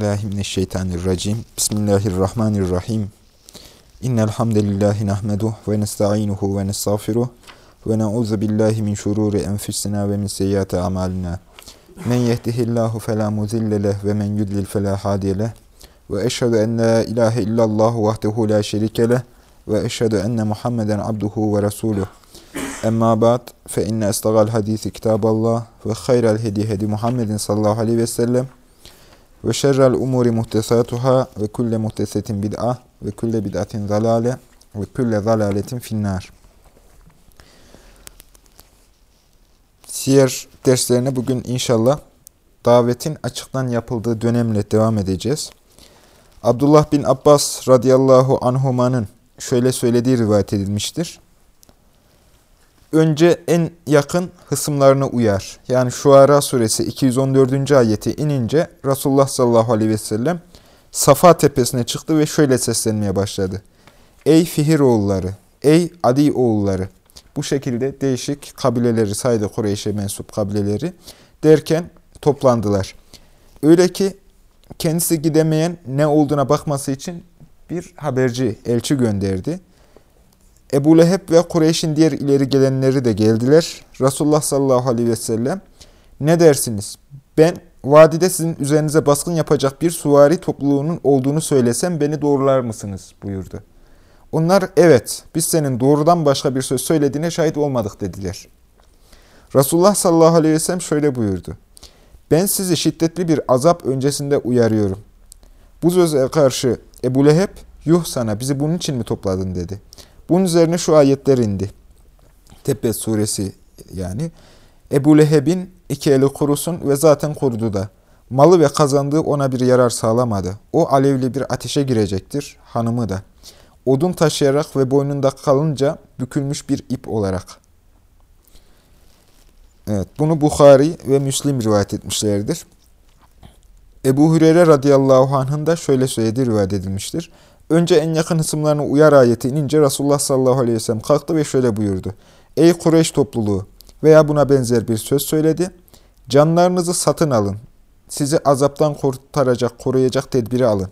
billahi mineşşeytanirracim. Bismillahirrahmanirrahim. İnnel hamdelellahi nahmeduhu ve nestainuhu ve nestağfiruh ve na'uzu billahi min şururi enfusina ve min seyyiati amalina. Men yehdihillahu fela mudille ve men yudlil fela hadiye. Ve eşhedü en la ilahe illallah vahdehu la şerike leh ve eşhedü enne Muhammeden abduhu ve resuluh. Emma ba'd fe inne estagal hadisi kitaballah ve hayral hedi hedi Muhammedin sallallahu aleyhi ve sellem ve şerrel umuri muhtesatuhâ ve kulle muhtesetin bid'a ve kulle bid'atin zalale ve kulle zalaletin finnar. Siyer derslerine bugün inşallah davetin açıktan yapıldığı dönemle devam edeceğiz. Abdullah bin Abbas radıyallahu anhumanın şöyle söylediği rivayet edilmiştir. Önce en yakın hısımlarına uyar. Yani Şuara suresi 214. ayeti inince Resulullah sallallahu aleyhi ve sellem Safa tepesine çıktı ve şöyle seslenmeye başladı. Ey Fihir oğulları, ey Adi oğulları. Bu şekilde değişik kabileleri saydı Kureyş'e mensup kabileleri derken toplandılar. Öyle ki kendisi gidemeyen ne olduğuna bakması için bir haberci, elçi gönderdi. Ebu Leheb ve Kureyş'in diğer ileri gelenleri de geldiler. Resulullah sallallahu aleyhi ve sellem ne dersiniz? Ben vadide sizin üzerinize baskın yapacak bir suvari topluluğunun olduğunu söylesem beni doğrular mısınız? buyurdu. Onlar evet biz senin doğrudan başka bir söz söylediğine şahit olmadık dediler. Resulullah sallallahu aleyhi ve sellem şöyle buyurdu. Ben sizi şiddetli bir azap öncesinde uyarıyorum. Bu söze karşı Ebu Leheb, yuh sana bizi bunun için mi topladın dedi. Bunun üzerine şu ayetler indi. Tebbet suresi yani. Ebu Leheb'in iki eli kurusun ve zaten kurudu da. Malı ve kazandığı ona bir yarar sağlamadı. O alevli bir ateşe girecektir, hanımı da. Odun taşıyarak ve boynunda kalınca bükülmüş bir ip olarak. Evet, bunu Bukhari ve Müslim rivayet etmişlerdir. Ebu Hüreyre radıyallahu anh'ın da şöyle söylediği rivayet edilmiştir. Önce en yakın hısımlarına uyar ayeti inince Resulullah sallallahu aleyhi ve sellem kalktı ve şöyle buyurdu. Ey Kureyş topluluğu veya buna benzer bir söz söyledi. Canlarınızı satın alın. Sizi azaptan kurtaracak, koruyacak tedbiri alın.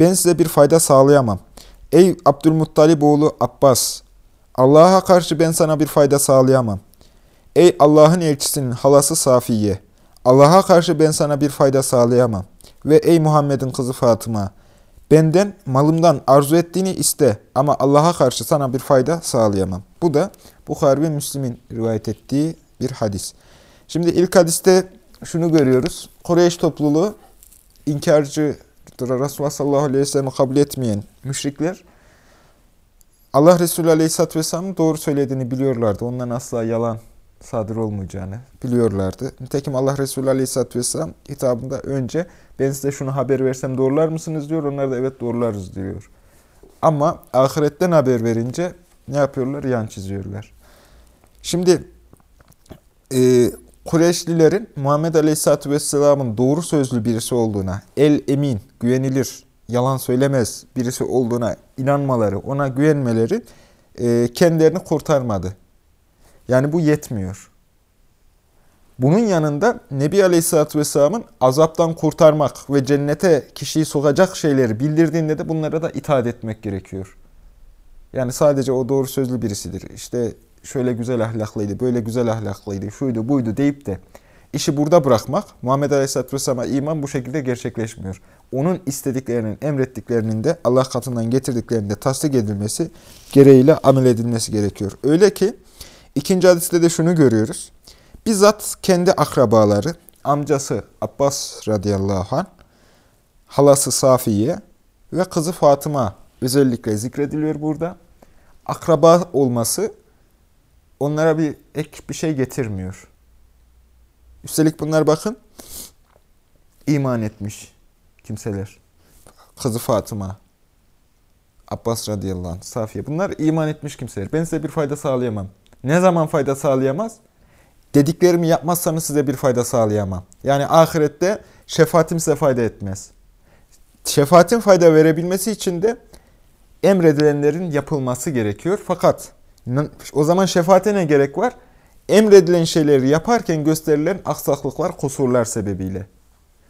Ben size bir fayda sağlayamam. Ey Abdülmuttalib oğlu Abbas! Allah'a karşı ben sana bir fayda sağlayamam. Ey Allah'ın elçisinin halası Safiye! Allah'a karşı ben sana bir fayda sağlayamam. Ve ey Muhammed'in kızı Fatıma! Benden malımdan arzu ettiğini iste ama Allah'a karşı sana bir fayda sağlayamam. Bu da Bukhari ve Müslim'in rivayet ettiği bir hadis. Şimdi ilk hadiste şunu görüyoruz. Kureyş topluluğu inkarcı, Resulullah sallallahu aleyhi ve sellem'i kabul etmeyen müşrikler Allah Resulü aleyhisselatü vesselam'ın doğru söylediğini biliyorlardı. Ondan asla yalan sadır olmayacağını biliyorlardı. Nitekim Allah Resulü Aleyhisselatü Vesselam hitabında önce ben size şunu haber versem doğrular mısınız diyor. Onlar da evet doğrularız diyor. Ama ahiretten haber verince ne yapıyorlar? Yan çiziyorlar. Şimdi e, Kureyşlilerin Muhammed Aleyhisselatü Vesselam'ın doğru sözlü birisi olduğuna, el emin, güvenilir, yalan söylemez birisi olduğuna inanmaları, ona güvenmeleri e, kendilerini kurtarmadı. Yani bu yetmiyor. Bunun yanında Nebi Aleyhisselatü Vesselam'ın azaptan kurtarmak ve cennete kişiyi sokacak şeyleri bildirdiğinde de bunlara da itaat etmek gerekiyor. Yani sadece o doğru sözlü birisidir. İşte şöyle güzel ahlaklıydı, böyle güzel ahlaklıydı, şuydu buydu deyip de işi burada bırakmak, Muhammed Aleyhisselatü Vesselam'a iman bu şekilde gerçekleşmiyor. Onun istediklerinin, emrettiklerinin de Allah katından getirdiklerinin de tasdik edilmesi, gereğiyle amel edilmesi gerekiyor. Öyle ki İkinci hadiste de şunu görüyoruz. Bizzat kendi akrabaları, amcası Abbas radıyallahu anh, halası Safiye ve kızı Fatıma özellikle zikrediliyor burada. Akraba olması onlara bir ek bir şey getirmiyor. Üstelik bunlar bakın iman etmiş kimseler. Kızı Fatıma, Abbas radıyallahu anh, Safiye. Bunlar iman etmiş kimseler. Ben size bir fayda sağlayamam. Ne zaman fayda sağlayamaz? Dediklerimi yapmazsanız size bir fayda sağlayamam. Yani ahirette şefaatim size fayda etmez. Şefaatin fayda verebilmesi için de emredilenlerin yapılması gerekiyor. Fakat o zaman şefaate ne gerek var? Emredilen şeyleri yaparken gösterilen aksaklıklar, kusurlar sebebiyle.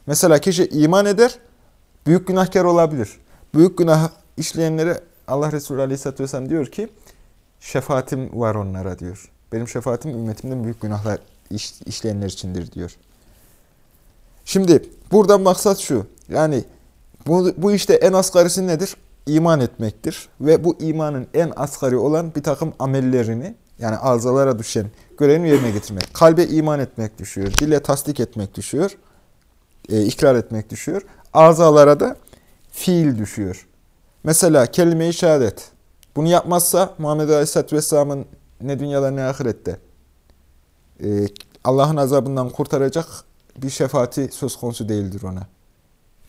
Mesela kişi iman eder Büyük günahkar olabilir. Büyük günah işleyenlere Allah Resulü Aleyhisselatü Vesselam diyor ki şefaatim var onlara diyor. Benim şefaatim ümmetimden büyük günahlar iş, işleyenler içindir diyor. Şimdi buradan maksat şu. Yani bu, bu işte en asgarisi nedir? İman etmektir. Ve bu imanın en asgari olan bir takım amellerini yani azalara düşen görevini yerine getirmek. Kalbe iman etmek düşüyor. Dile tasdik etmek düşüyor. E, ikrar etmek düşüyor. Azalara da fiil düşüyor. Mesela kelime-i şehadet. Bunu yapmazsa Muhammed Aleyhisselatü Vesselam'ın ne dünyada ne ahirette e, Allah'ın azabından kurtaracak bir şefaati söz konusu değildir ona.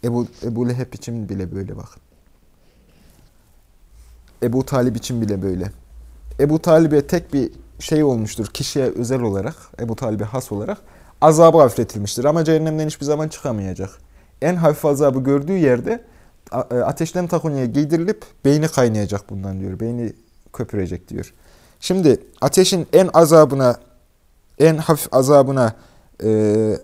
Ebu, Ebu Leheb için bile böyle bakın. Ebu Talib için bile böyle. Ebu Talib'e tek bir şey olmuştur kişiye özel olarak, Ebu Talib'e has olarak azabı hafifletilmiştir. Ama cehennemden hiçbir zaman çıkamayacak. En hafif azabı gördüğü yerde e, ateşten takunyaya giydirilip beyni kaynayacak bundan diyor. Beyni köpürecek diyor. Şimdi ateşin en azabına, en hafif azabına e,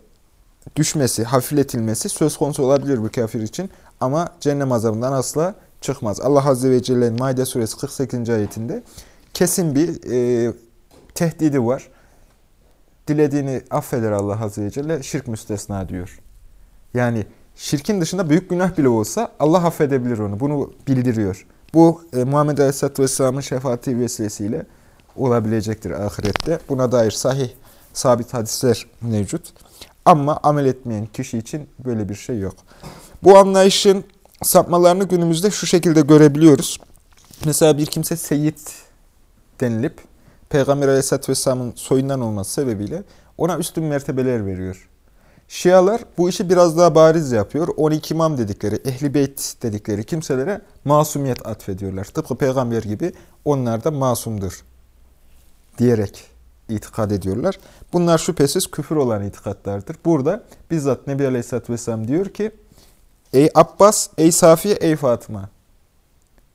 düşmesi, hafifletilmesi söz konusu olabilir bu kafir için. Ama cehennem azabından asla çıkmaz. Allah Azze ve Celle'nin Maide suresi 48. ayetinde kesin bir e, tehdidi var. Dilediğini affeder Allah Azze ve Celle, şirk müstesna diyor. Yani şirkin dışında büyük günah bile olsa Allah affedebilir onu. Bunu bildiriyor. Bu e, Muhammed Aleyhisselatü Vesselam'ın şefaati vesilesiyle olabilecektir ahirette. Buna dair sahih, sabit hadisler mevcut. Ama amel etmeyen kişi için böyle bir şey yok. Bu anlayışın sapmalarını günümüzde şu şekilde görebiliyoruz. Mesela bir kimse seyit denilip Peygamber Aleyhisselatü Vesselam'ın soyundan olması sebebiyle ona üstün mertebeler veriyor. Şialar bu işi biraz daha bariz yapıyor. 12 imam dedikleri, ehli beyt dedikleri kimselere masumiyet atfediyorlar. Tıpkı peygamber gibi onlar da masumdur diyerek itikad ediyorlar. Bunlar şüphesiz küfür olan itikatlardır. Burada bizzat Nebi Aleyhisselatü Vesselam diyor ki Ey Abbas, ey Safiye, ey Fatıma.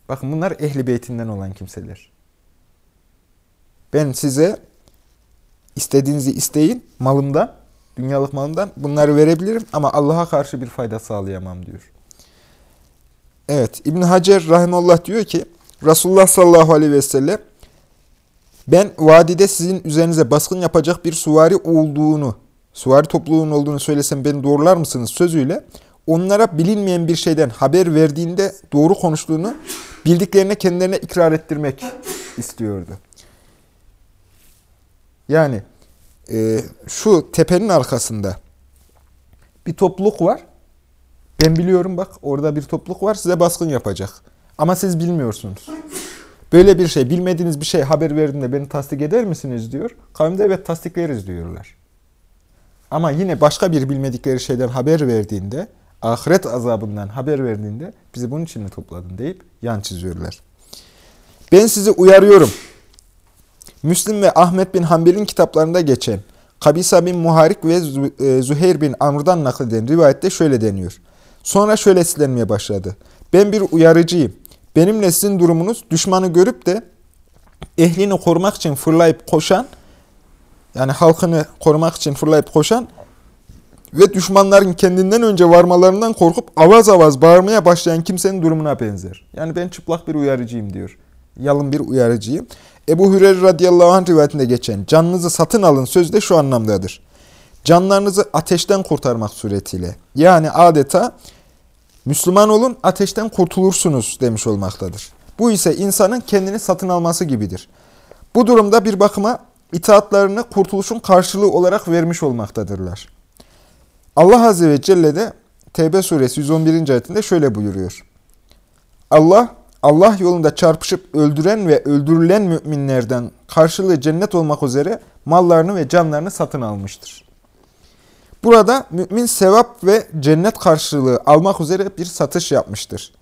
Bakın bunlar ehli beytinden olan kimseler. Ben size istediğinizi isteyin malımdan, dünyalık malımdan bunları verebilirim ama Allah'a karşı bir fayda sağlayamam diyor. Evet İbn Hacer rahimullah diyor ki Resulullah sallallahu aleyhi ve sellem ben vadide sizin üzerinize baskın yapacak bir suvari olduğunu, suvari topluluğun olduğunu söylesem beni doğrular mısınız sözüyle onlara bilinmeyen bir şeyden haber verdiğinde doğru konuştuğunu bildiklerine kendilerine ikrar ettirmek istiyordu. Yani e, şu tepenin arkasında bir topluluk var. Ben biliyorum bak orada bir topluluk var size baskın yapacak. Ama siz bilmiyorsunuz. Böyle bir şey, bilmediğiniz bir şey haber verdiğinde beni tasdik eder misiniz diyor. Kavimde evet tasdikleriz diyorlar. Ama yine başka bir bilmedikleri şeyden haber verdiğinde, ahiret azabından haber verdiğinde bizi bunun için mi topladın deyip yan çiziyorlar. Ben sizi uyarıyorum. Müslim ve Ahmet bin Hanbel'in kitaplarında geçen Kabisa bin Muharik ve e, Züheyr bin Amr'dan nakleden rivayette şöyle deniyor. Sonra şöyle silenmeye başladı. Ben bir uyarıcıyım. Benimle sizin durumunuz düşmanı görüp de ehlini korumak için fırlayıp koşan, yani halkını korumak için fırlayıp koşan ve düşmanların kendinden önce varmalarından korkup avaz avaz bağırmaya başlayan kimsenin durumuna benzer. Yani ben çıplak bir uyarıcıyım diyor. Yalın bir uyarıcıyım. Ebu Hüreyre radıyallahu anh rivayetinde geçen canınızı satın alın sözü de şu anlamdadır. Canlarınızı ateşten kurtarmak suretiyle. Yani adeta Müslüman olun ateşten kurtulursunuz demiş olmaktadır. Bu ise insanın kendini satın alması gibidir. Bu durumda bir bakıma itaatlarını kurtuluşun karşılığı olarak vermiş olmaktadırlar. Allah Azze ve Celle de Tevbe suresi 111. ayetinde şöyle buyuruyor. Allah, Allah yolunda çarpışıp öldüren ve öldürülen müminlerden karşılığı cennet olmak üzere mallarını ve canlarını satın almıştır. Burada mümin sevap ve cennet karşılığı almak üzere bir satış yapmıştır.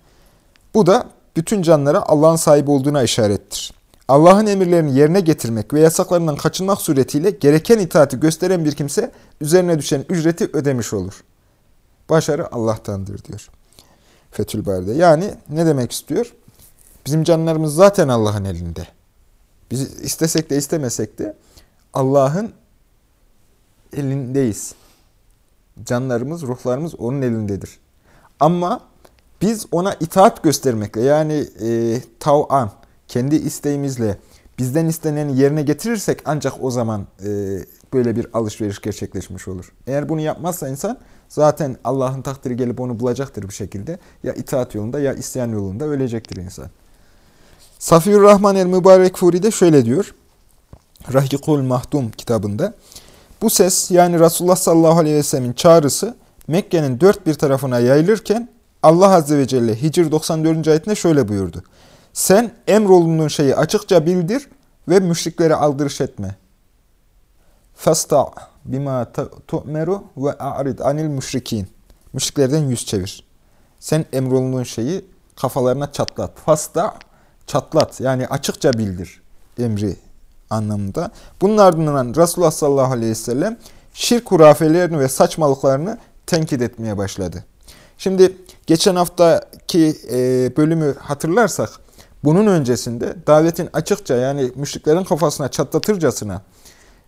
Bu da bütün canlara Allah'ın sahibi olduğuna işarettir. Allah'ın emirlerini yerine getirmek ve yasaklarından kaçınmak suretiyle gereken itaati gösteren bir kimse üzerine düşen ücreti ödemiş olur. Başarı Allah'tandır diyor. Fethül Bari'de. Yani ne demek istiyor? Bizim canlarımız zaten Allah'ın elinde. Biz istesek de istemesek de Allah'ın elindeyiz. Canlarımız, ruhlarımız onun elindedir. Ama Biz ona itaat göstermekle yani e, tav'an, kendi isteğimizle bizden isteneni yerine getirirsek ancak o zaman e, böyle bir alışveriş gerçekleşmiş olur. Eğer bunu yapmazsa insan zaten Allah'ın takdiri gelip onu bulacaktır bir şekilde. Ya itaat yolunda ya isyan yolunda ölecektir insan. Safiyur Rahman el-Mübarek Furi de şöyle diyor. Rahikul Mahdum kitabında. Bu ses yani Resulullah sallallahu aleyhi ve sellemin çağrısı Mekke'nin dört bir tarafına yayılırken Allah azze ve celle Hicr 94. ayetinde şöyle buyurdu. Sen emrolunduğun şeyi açıkça bildir ve müşriklere aldırış etme. Fasta bima tu'meru ve a'rid anil müşrikin. Müşriklerden yüz çevir. Sen emrolunduğun şeyi kafalarına çatlat. Fasta çatlat yani açıkça bildir emri anlamında. Bunun ardından Resulullah sallallahu aleyhi ve sellem şirk hurafelerini ve saçmalıklarını tenkit etmeye başladı. Şimdi geçen haftaki e, bölümü hatırlarsak bunun öncesinde davetin açıkça yani müşriklerin kafasına çatlatırcasına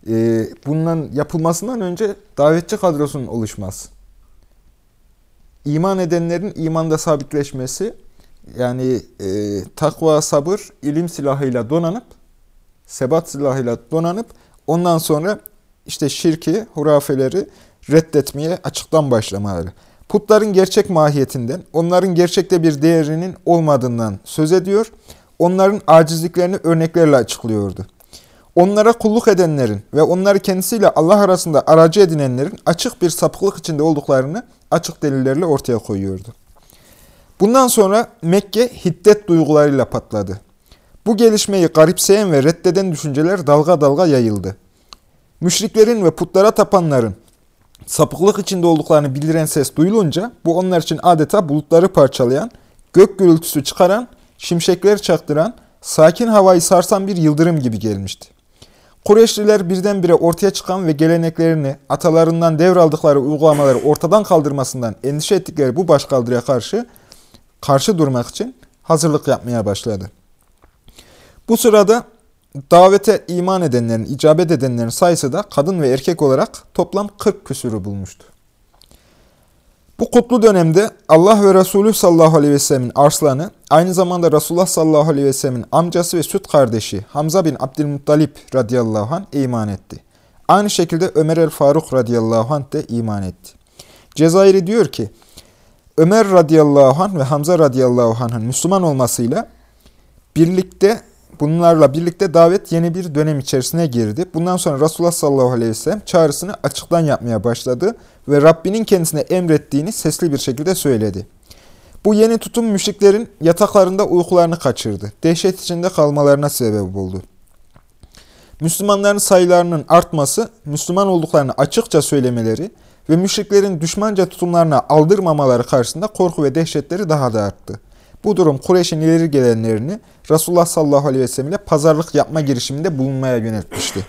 e, bundan yapılmasından önce davetçi kadrosunun oluşması. İman edenlerin imanda sabitleşmesi yani e, takva, sabır, ilim silahıyla donanıp sebat silahıyla donanıp ondan sonra işte şirki, hurafeleri reddetmeye açıktan başlamaları. Putların gerçek mahiyetinden, onların gerçekte bir değerinin olmadığından söz ediyor, onların acizliklerini örneklerle açıklıyordu. Onlara kulluk edenlerin ve onları kendisiyle Allah arasında aracı edinenlerin açık bir sapıklık içinde olduklarını açık delillerle ortaya koyuyordu. Bundan sonra Mekke hiddet duygularıyla patladı. Bu gelişmeyi garipseyen ve reddeden düşünceler dalga dalga yayıldı. Müşriklerin ve putlara tapanların sapıklık içinde olduklarını bildiren ses duyulunca bu onlar için adeta bulutları parçalayan, gök gürültüsü çıkaran, şimşekler çaktıran, sakin havayı sarsan bir yıldırım gibi gelmişti. Kureyşliler birdenbire ortaya çıkan ve geleneklerini, atalarından devraldıkları uygulamaları ortadan kaldırmasından endişe ettikleri bu başkaldırıya karşı karşı durmak için hazırlık yapmaya başladı. Bu sırada davete iman edenlerin, icabet edenlerin sayısı da kadın ve erkek olarak toplam 40 küsürü bulmuştu. Bu kutlu dönemde Allah ve Resulü sallallahu aleyhi ve sellemin arslanı, aynı zamanda Resulullah sallallahu aleyhi ve sellemin amcası ve süt kardeşi Hamza bin Abdülmuttalip radıyallahu anh iman etti. Aynı şekilde Ömer el-Faruk radıyallahu anh de iman etti. Cezayir'i diyor ki, Ömer radıyallahu anh ve Hamza radıyallahu anh'ın Müslüman olmasıyla birlikte bunlarla birlikte davet yeni bir dönem içerisine girdi. Bundan sonra Resulullah sallallahu aleyhi ve sellem çağrısını açıktan yapmaya başladı ve Rabbinin kendisine emrettiğini sesli bir şekilde söyledi. Bu yeni tutum müşriklerin yataklarında uykularını kaçırdı. Dehşet içinde kalmalarına sebep oldu. Müslümanların sayılarının artması, Müslüman olduklarını açıkça söylemeleri ve müşriklerin düşmanca tutumlarına aldırmamaları karşısında korku ve dehşetleri daha da arttı. Bu durum Kureyş'in ileri gelenlerini Resulullah sallallahu aleyhi ve sellem ile pazarlık yapma girişiminde bulunmaya yöneltmişti.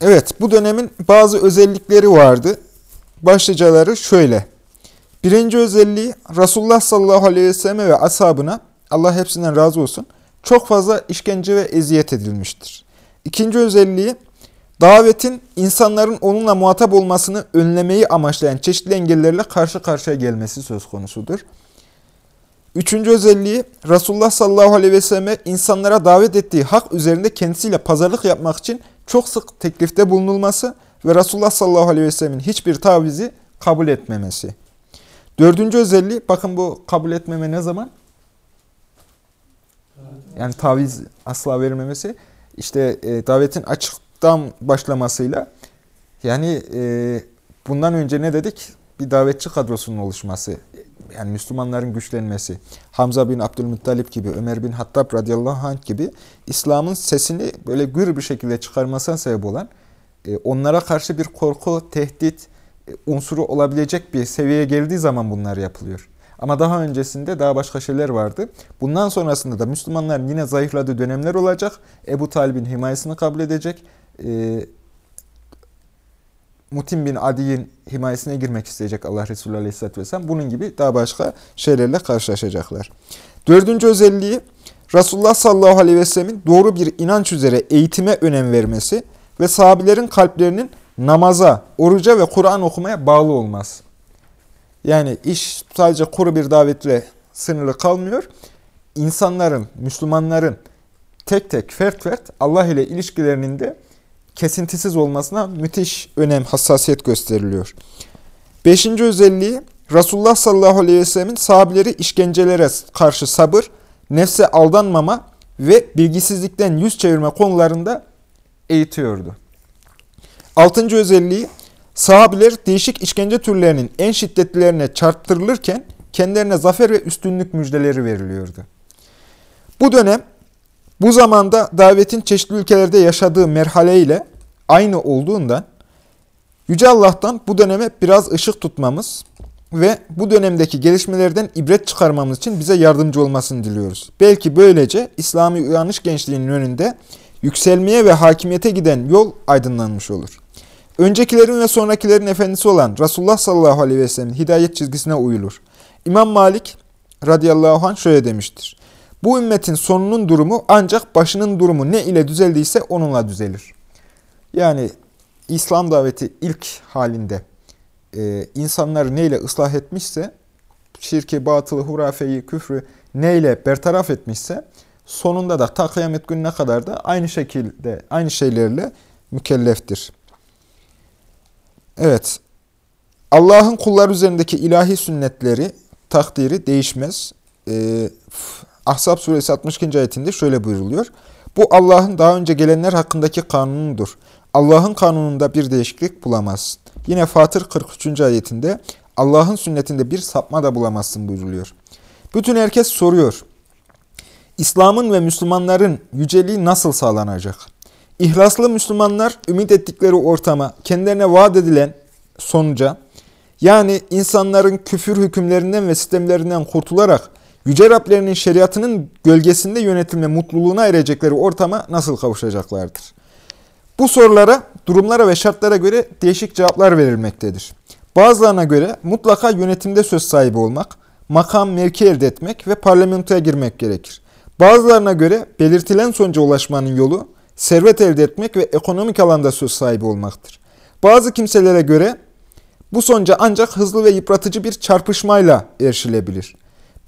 Evet, bu dönemin bazı özellikleri vardı. Başlıcaları şöyle. Birinci özelliği Resulullah sallallahu aleyhi ve sellem ve ashabına, Allah hepsinden razı olsun, çok fazla işkence ve eziyet edilmiştir. İkinci özelliği, davetin insanların onunla muhatap olmasını önlemeyi amaçlayan çeşitli engellerle karşı karşıya gelmesi söz konusudur. Üçüncü özelliği Resulullah sallallahu aleyhi ve selleme insanlara davet ettiği hak üzerinde kendisiyle pazarlık yapmak için çok sık teklifte bulunulması ve Resulullah sallallahu aleyhi ve sellemin hiçbir tavizi kabul etmemesi. Dördüncü özelliği, bakın bu kabul etmeme ne zaman? Yani taviz asla verilmemesi. İşte e, davetin açıktan başlamasıyla yani e, bundan önce ne dedik? Bir davetçi kadrosunun oluşması yani Müslümanların güçlenmesi, Hamza bin Abdülmuttalip gibi, Ömer bin Hattab radıyallahu anh gibi İslam'ın sesini böyle gür bir şekilde çıkarmasına sebep olan, e, onlara karşı bir korku, tehdit e, unsuru olabilecek bir seviyeye geldiği zaman bunlar yapılıyor. Ama daha öncesinde daha başka şeyler vardı. Bundan sonrasında da Müslümanların yine zayıfladığı dönemler olacak. Ebu Talib'in himayesini kabul edecek. E, Mutim bin Adi'nin himayesine girmek isteyecek Allah Resulü Aleyhisselatü Vesselam. Bunun gibi daha başka şeylerle karşılaşacaklar. Dördüncü özelliği Resulullah sallallahu aleyhi ve sellemin doğru bir inanç üzere eğitime önem vermesi ve sahabilerin kalplerinin namaza, oruca ve Kur'an okumaya bağlı olması. Yani iş sadece kuru bir davetle sınırlı kalmıyor. İnsanların, Müslümanların tek tek, fert fert Allah ile ilişkilerinin de kesintisiz olmasına müthiş önem, hassasiyet gösteriliyor. Beşinci özelliği Resulullah sallallahu aleyhi ve sellemin sahabileri işkencelere karşı sabır, nefse aldanmama ve bilgisizlikten yüz çevirme konularında eğitiyordu. Altıncı özelliği sahabiler değişik işkence türlerinin en şiddetlilerine çarptırılırken kendilerine zafer ve üstünlük müjdeleri veriliyordu. Bu dönem bu zamanda davetin çeşitli ülkelerde yaşadığı merhale ile aynı olduğundan Yüce Allah'tan bu döneme biraz ışık tutmamız ve bu dönemdeki gelişmelerden ibret çıkarmamız için bize yardımcı olmasını diliyoruz. Belki böylece İslami uyanış gençliğinin önünde yükselmeye ve hakimiyete giden yol aydınlanmış olur. Öncekilerin ve sonrakilerin efendisi olan Resulullah sallallahu aleyhi ve sellem'in hidayet çizgisine uyulur. İmam Malik radıyallahu anh şöyle demiştir. Bu ümmetin sonunun durumu ancak başının durumu ne ile düzeldiyse onunla düzelir. Yani İslam daveti ilk halinde e, insanları neyle ıslah etmişse, şirki, batılı, hurafeyi, küfrü neyle bertaraf etmişse, sonunda da ta kıyamet gününe kadar da aynı şekilde, aynı şeylerle mükelleftir. Evet, Allah'ın kullar üzerindeki ilahi sünnetleri, takdiri değişmez. Ee, Ahzab suresi 62. ayetinde şöyle buyruluyor. Bu Allah'ın daha önce gelenler hakkındaki kanunudur. Allah'ın kanununda bir değişiklik bulamazsın. Yine Fatır 43. ayetinde Allah'ın sünnetinde bir sapma da bulamazsın buyruluyor. Bütün herkes soruyor. İslam'ın ve Müslümanların yüceliği nasıl sağlanacak? İhlaslı Müslümanlar ümit ettikleri ortama, kendilerine vaat edilen sonuca, yani insanların küfür hükümlerinden ve sistemlerinden kurtularak Yüce Rablerinin şeriatının gölgesinde yönetilme mutluluğuna erecekleri ortama nasıl kavuşacaklardır? Bu sorulara, durumlara ve şartlara göre değişik cevaplar verilmektedir. Bazılarına göre mutlaka yönetimde söz sahibi olmak, makam, mevki elde etmek ve parlamentoya girmek gerekir. Bazılarına göre belirtilen sonuca ulaşmanın yolu, servet elde etmek ve ekonomik alanda söz sahibi olmaktır. Bazı kimselere göre bu sonuca ancak hızlı ve yıpratıcı bir çarpışmayla erişilebilir.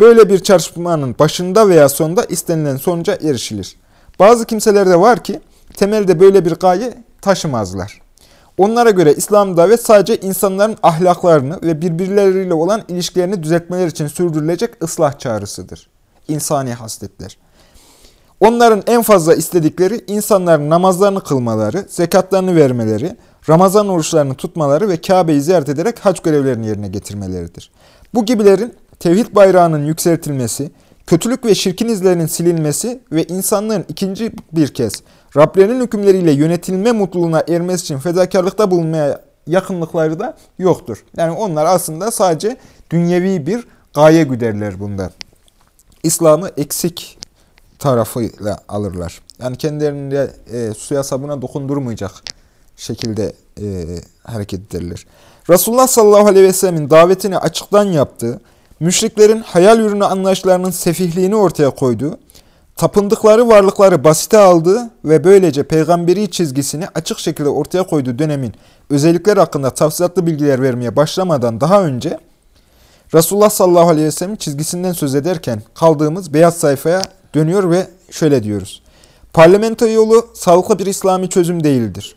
Böyle bir çarpışmanın başında veya sonunda istenilen sonuca erişilir. Bazı kimseler de var ki temelde böyle bir gaye taşımazlar. Onlara göre İslam davet sadece insanların ahlaklarını ve birbirleriyle olan ilişkilerini düzeltmeler için sürdürülecek ıslah çağrısıdır. İnsani hasletler. Onların en fazla istedikleri insanların namazlarını kılmaları, zekatlarını vermeleri, Ramazan oruçlarını tutmaları ve Kabe'yi ziyaret ederek hac görevlerini yerine getirmeleridir. Bu gibilerin tevhid bayrağının yükseltilmesi, kötülük ve şirkin izlerinin silinmesi ve insanlığın ikinci bir kez Rablerinin hükümleriyle yönetilme mutluluğuna ermesi için fedakarlıkta bulunmaya yakınlıkları da yoktur. Yani onlar aslında sadece dünyevi bir gaye güderler bunda. İslam'ı eksik tarafıyla alırlar. Yani kendilerine e, suya sabuna dokundurmayacak şekilde e, hareket ederler. Resulullah sallallahu aleyhi ve sellemin davetini açıktan yaptığı, müşriklerin hayal ürünü anlayışlarının sefihliğini ortaya koyduğu, tapındıkları varlıkları basite aldığı ve böylece peygamberi çizgisini açık şekilde ortaya koyduğu dönemin özellikleri hakkında tafsilatlı bilgiler vermeye başlamadan daha önce Resulullah sallallahu aleyhi ve sellem çizgisinden söz ederken kaldığımız beyaz sayfaya dönüyor ve şöyle diyoruz. Parlamento yolu sağlıklı bir İslami çözüm değildir.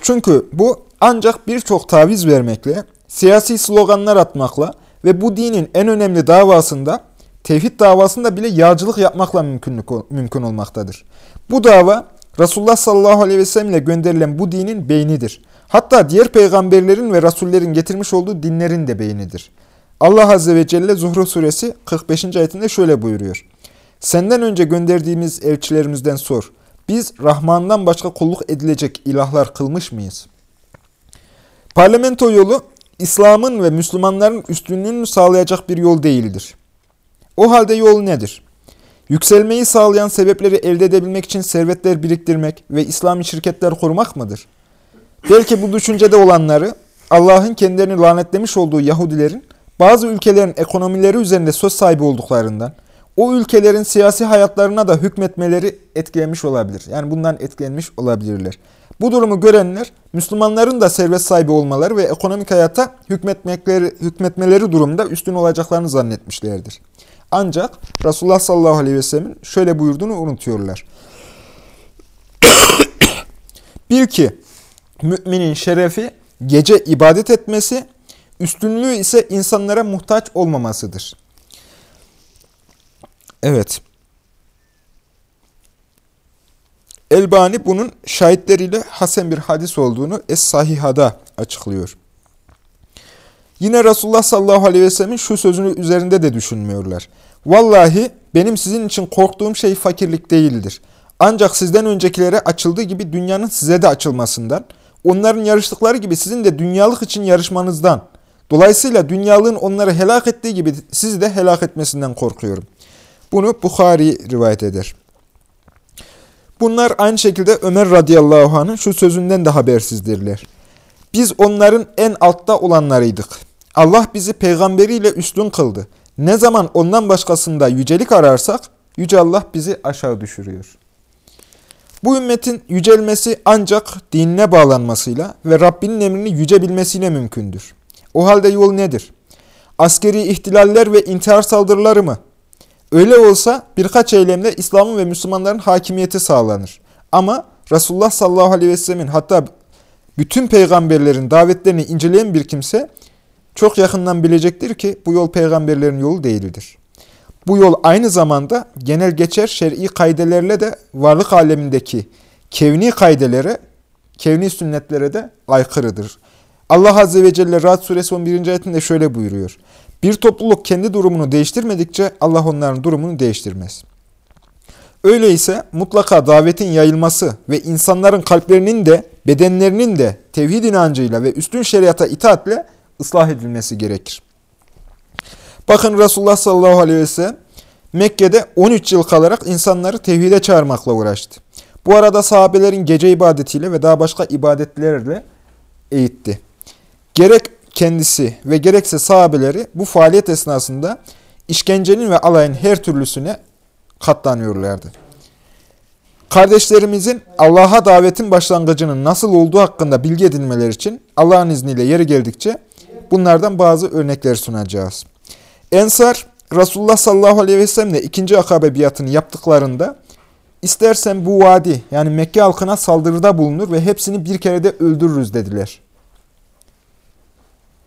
Çünkü bu ancak birçok taviz vermekle, siyasi sloganlar atmakla ve bu dinin en önemli davasında, tevhid davasında bile yağcılık yapmakla mümkünlük, mümkün olmaktadır. Bu dava Resulullah sallallahu aleyhi ve sellem ile gönderilen bu dinin beynidir. Hatta diğer peygamberlerin ve rasullerin getirmiş olduğu dinlerin de beynidir. Allah Azze ve Celle Zuhru suresi 45. ayetinde şöyle buyuruyor. Senden önce gönderdiğimiz elçilerimizden sor. Biz Rahman'dan başka kulluk edilecek ilahlar kılmış mıyız? Parlamento yolu İslam'ın ve Müslümanların üstünlüğünü sağlayacak bir yol değildir. O halde yol nedir? Yükselmeyi sağlayan sebepleri elde edebilmek için servetler biriktirmek ve İslami şirketler kurmak mıdır? Belki bu düşüncede olanları Allah'ın kendilerini lanetlemiş olduğu Yahudilerin bazı ülkelerin ekonomileri üzerinde söz sahibi olduklarından, o ülkelerin siyasi hayatlarına da hükmetmeleri etkilemiş olabilir. Yani bundan etkilenmiş olabilirler. Bu durumu görenler, Müslümanların da servet sahibi olmaları ve ekonomik hayata hükmetmekleri, hükmetmeleri durumunda üstün olacaklarını zannetmişlerdir. Ancak Resulullah sallallahu aleyhi ve sellem'in şöyle buyurduğunu unutuyorlar. Bil ki, müminin şerefi gece ibadet etmesi, üstünlüğü ise insanlara muhtaç olmamasıdır. Evet. Elbani bunun şahitleriyle hasen bir hadis olduğunu Es-Sahiha'da açıklıyor. Yine Resulullah sallallahu aleyhi ve sellemin şu sözünü üzerinde de düşünmüyorlar. Vallahi benim sizin için korktuğum şey fakirlik değildir. Ancak sizden öncekilere açıldığı gibi dünyanın size de açılmasından, onların yarıştıkları gibi sizin de dünyalık için yarışmanızdan, dolayısıyla dünyalığın onları helak ettiği gibi sizi de helak etmesinden korkuyorum. Bunu Bukhari rivayet eder. Bunlar aynı şekilde Ömer radıyallahu anh'ın şu sözünden de habersizdirler. Biz onların en altta olanlarıydık. Allah bizi peygamberiyle üstün kıldı. Ne zaman ondan başkasında yücelik ararsak, Yüce Allah bizi aşağı düşürüyor. Bu ümmetin yücelmesi ancak dinine bağlanmasıyla ve Rabbinin emrini yüce bilmesiyle mümkündür. O halde yol nedir? Askeri ihtilaller ve intihar saldırıları mı? Öyle olsa birkaç eylemle İslam'ın ve Müslümanların hakimiyeti sağlanır. Ama Resulullah sallallahu aleyhi ve sellemin hatta bütün peygamberlerin davetlerini inceleyen bir kimse çok yakından bilecektir ki bu yol peygamberlerin yolu değildir. Bu yol aynı zamanda genel geçer şer'i kaydelerle de varlık alemindeki kevni kaydelere, kevni sünnetlere de aykırıdır. Allah Azze ve Celle Rahat Suresi 11. ayetinde şöyle buyuruyor. Bir topluluk kendi durumunu değiştirmedikçe Allah onların durumunu değiştirmez. Öyleyse mutlaka davetin yayılması ve insanların kalplerinin de bedenlerinin de tevhid inancıyla ve üstün şeriata itaatle ıslah edilmesi gerekir. Bakın Resulullah sallallahu aleyhi ve sellem Mekke'de 13 yıl kalarak insanları tevhide çağırmakla uğraştı. Bu arada sahabelerin gece ibadetiyle ve daha başka ibadetlerle eğitti. Gerek kendisi ve gerekse sahabeleri bu faaliyet esnasında işkencenin ve alayın her türlüsüne katlanıyorlardı. Kardeşlerimizin Allah'a davetin başlangıcının nasıl olduğu hakkında bilgi edinmeleri için Allah'ın izniyle yeri geldikçe bunlardan bazı örnekler sunacağız. Ensar, Resulullah sallallahu aleyhi ve sellemle ikinci akabe biatını yaptıklarında istersen bu vadi yani Mekke halkına saldırıda bulunur ve hepsini bir kerede öldürürüz dediler.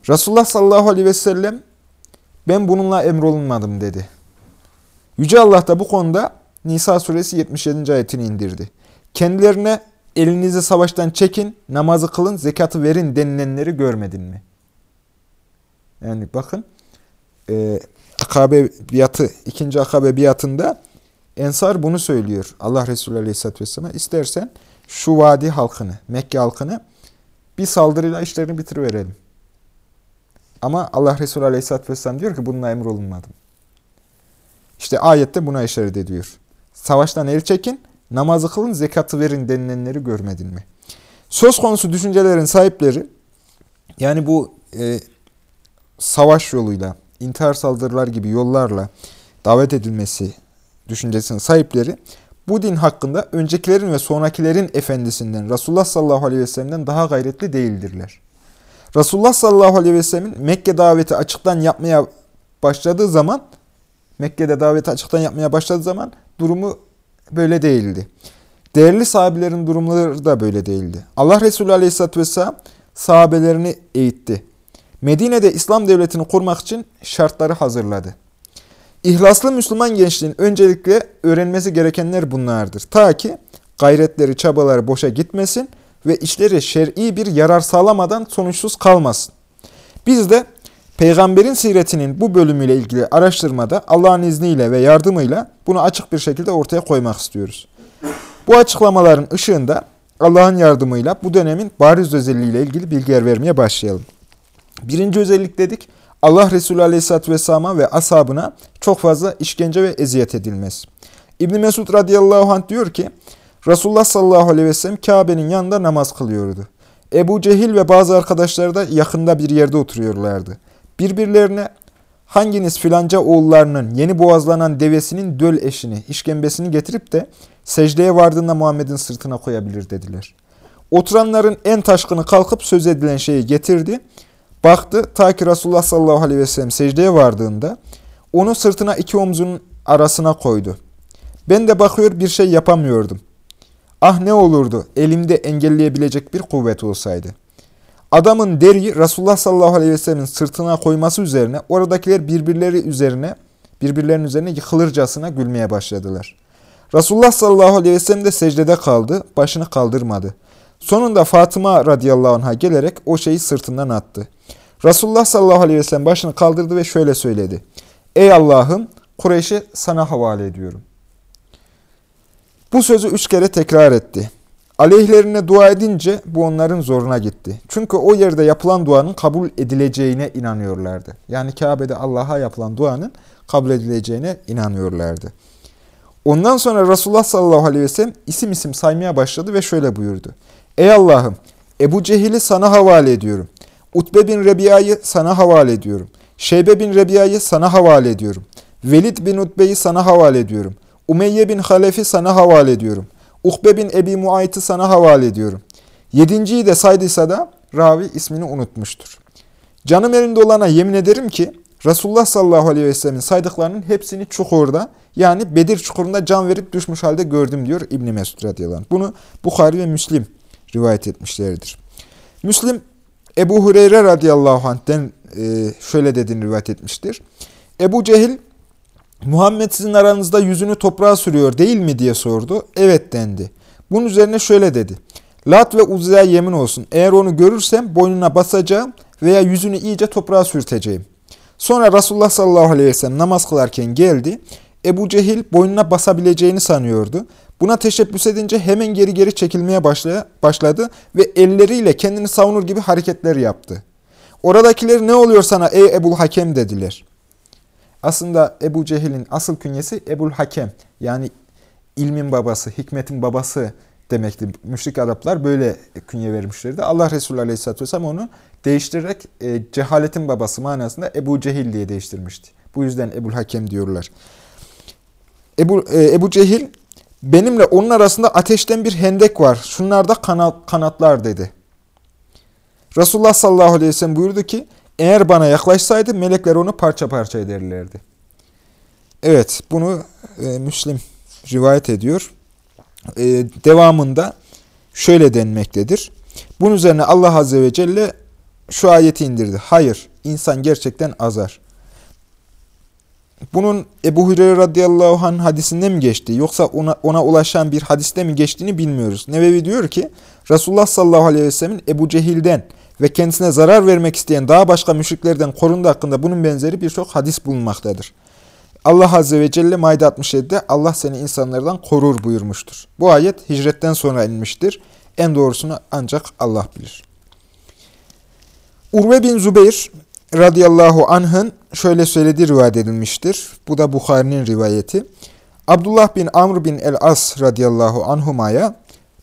Resulullah sallallahu aleyhi ve sellem ben bununla emrolunmadım dedi. Yüce Allah da bu konuda Nisa suresi 77. ayetini indirdi. Kendilerine elinizi savaştan çekin, namazı kılın, zekatı verin denilenleri görmedin mi? Yani bakın e, akabe biatı, ikinci akabe biatında Ensar bunu söylüyor. Allah Resulü Aleyhisselatü Vesselam'a istersen şu vadi halkını, Mekke halkını bir saldırıyla işlerini bitiriverelim. Ama Allah Resulü Aleyhisselatü Vesselam diyor ki bununla emrolunmadım. İşte ayette buna işaret ediyor. Savaştan el çekin, namazı kılın, zekatı verin denilenleri görmedin mi? Söz konusu düşüncelerin sahipleri, yani bu e, savaş yoluyla, intihar saldırılar gibi yollarla davet edilmesi düşüncesinin sahipleri, bu din hakkında öncekilerin ve sonrakilerin efendisinden, Resulullah sallallahu aleyhi ve sellem'den daha gayretli değildirler. Resulullah sallallahu aleyhi ve sellemin Mekke daveti açıktan yapmaya başladığı zaman, Mekke'de daveti açıktan yapmaya başladığı zaman durumu böyle değildi. Değerli sahabelerin durumları da böyle değildi. Allah Resulü aleyhisselatü vesselam sahabelerini eğitti. Medine'de İslam devletini kurmak için şartları hazırladı. İhlaslı Müslüman gençliğin öncelikle öğrenmesi gerekenler bunlardır. Ta ki gayretleri, çabaları boşa gitmesin ve işleri şer'i bir yarar sağlamadan sonuçsuz kalmasın. Biz de Peygamberin siretinin bu bölümüyle ilgili araştırmada Allah'ın izniyle ve yardımıyla bunu açık bir şekilde ortaya koymak istiyoruz. Bu açıklamaların ışığında Allah'ın yardımıyla bu dönemin bariz özelliğiyle ilgili bilgiler vermeye başlayalım. Birinci özellik dedik, Allah Resulü Aleyhisselatü Vesselam'a ve ashabına çok fazla işkence ve eziyet edilmez. İbn Mesud radıyallahu anh diyor ki, Resulullah sallallahu aleyhi ve sellem Kabe'nin yanında namaz kılıyordu. Ebu Cehil ve bazı arkadaşları da yakında bir yerde oturuyorlardı. Birbirlerine hanginiz filanca oğullarının yeni boğazlanan devesinin döl eşini, işkembesini getirip de secdeye vardığında Muhammed'in sırtına koyabilir dediler. Oturanların en taşkını kalkıp söz edilen şeyi getirdi. Baktı ta ki Resulullah sallallahu aleyhi ve sellem secdeye vardığında onu sırtına iki omzunun arasına koydu. Ben de bakıyor bir şey yapamıyordum. Ah ne olurdu elimde engelleyebilecek bir kuvvet olsaydı. Adamın deriyi Resulullah sallallahu aleyhi ve sellemin sırtına koyması üzerine oradakiler birbirleri üzerine birbirlerinin üzerine yıkılırcasına gülmeye başladılar. Resulullah sallallahu aleyhi ve sellem de secdede kaldı, başını kaldırmadı. Sonunda Fatıma radıyallahu anh'a gelerek o şeyi sırtından attı. Resulullah sallallahu aleyhi ve sellem başını kaldırdı ve şöyle söyledi. Ey Allah'ım Kureyş'i sana havale ediyorum. Bu sözü üç kere tekrar etti. Aleyhlerine dua edince bu onların zoruna gitti. Çünkü o yerde yapılan duanın kabul edileceğine inanıyorlardı. Yani Kabe'de Allah'a yapılan duanın kabul edileceğine inanıyorlardı. Ondan sonra Resulullah sallallahu aleyhi ve sellem isim isim saymaya başladı ve şöyle buyurdu. Ey Allah'ım Ebu Cehil'i sana havale ediyorum. Utbe bin Rebiya'yı sana havale ediyorum. Şeybe bin Rebiya'yı sana havale ediyorum. Velid bin Utbe'yi sana havale ediyorum. Umeyye bin Halef'i sana havale ediyorum. Uhbe bin Ebi Muayt'ı sana havale ediyorum. Yedinciyi de saydıysa da ravi ismini unutmuştur. Canım elinde olana yemin ederim ki Resulullah sallallahu aleyhi ve sellemin saydıklarının hepsini çukurda yani Bedir çukurunda can verip düşmüş halde gördüm diyor İbn Mesud radıyallahu anh. Bunu Bukhari ve Müslim rivayet etmişlerdir. Müslim Ebu Hureyre radıyallahu anh'ten e, şöyle dediğini rivayet etmiştir. Ebu Cehil Muhammed sizin aranızda yüzünü toprağa sürüyor değil mi diye sordu. Evet dendi. Bunun üzerine şöyle dedi. Lat ve Uzza'ya yemin olsun. Eğer onu görürsem boynuna basacağım veya yüzünü iyice toprağa sürteceğim. Sonra Resulullah sallallahu aleyhi ve sellem namaz kılarken geldi. Ebu Cehil boynuna basabileceğini sanıyordu. Buna teşebbüs edince hemen geri geri çekilmeye başladı ve elleriyle kendini savunur gibi hareketler yaptı. Oradakiler ne oluyor sana ey Ebul Hakem dediler. Aslında Ebu Cehil'in asıl künyesi Ebul Hakem yani ilmin babası, hikmetin babası demekti. Müşrik Araplar böyle künye vermişlerdi. Allah Resulü Aleyhisselatü Vesselam onu değiştirerek e, cehaletin babası manasında Ebu Cehil diye değiştirmişti. Bu yüzden Ebul Hakem diyorlar. Ebu, e, Ebu Cehil benimle onun arasında ateşten bir hendek var. Şunlarda kanat, kanatlar dedi. Resulullah sallallahu aleyhi ve sellem buyurdu ki eğer bana yaklaşsaydı melekler onu parça parça ederlerdi. Evet bunu e, Müslim rivayet ediyor. E, devamında şöyle denmektedir. Bunun üzerine Allah Azze ve Celle şu ayeti indirdi. Hayır, insan gerçekten azar. Bunun Ebu Hureyre radıyallahu anh hadisinde mi geçti yoksa ona, ona ulaşan bir hadiste mi geçtiğini bilmiyoruz. Nevevi diyor ki Resulullah sallallahu aleyhi ve sellemin Ebu Cehil'den ve kendisine zarar vermek isteyen daha başka müşriklerden korunduğu hakkında bunun benzeri birçok hadis bulunmaktadır. Allah Azze ve Celle Maide 67'de Allah seni insanlardan korur buyurmuştur. Bu ayet hicretten sonra inmiştir. En doğrusunu ancak Allah bilir. Urve bin Zubeyr radıyallahu anh'ın şöyle söylediği rivayet edilmiştir. Bu da Bukhari'nin rivayeti. Abdullah bin Amr bin el-As radıyallahu anhumaya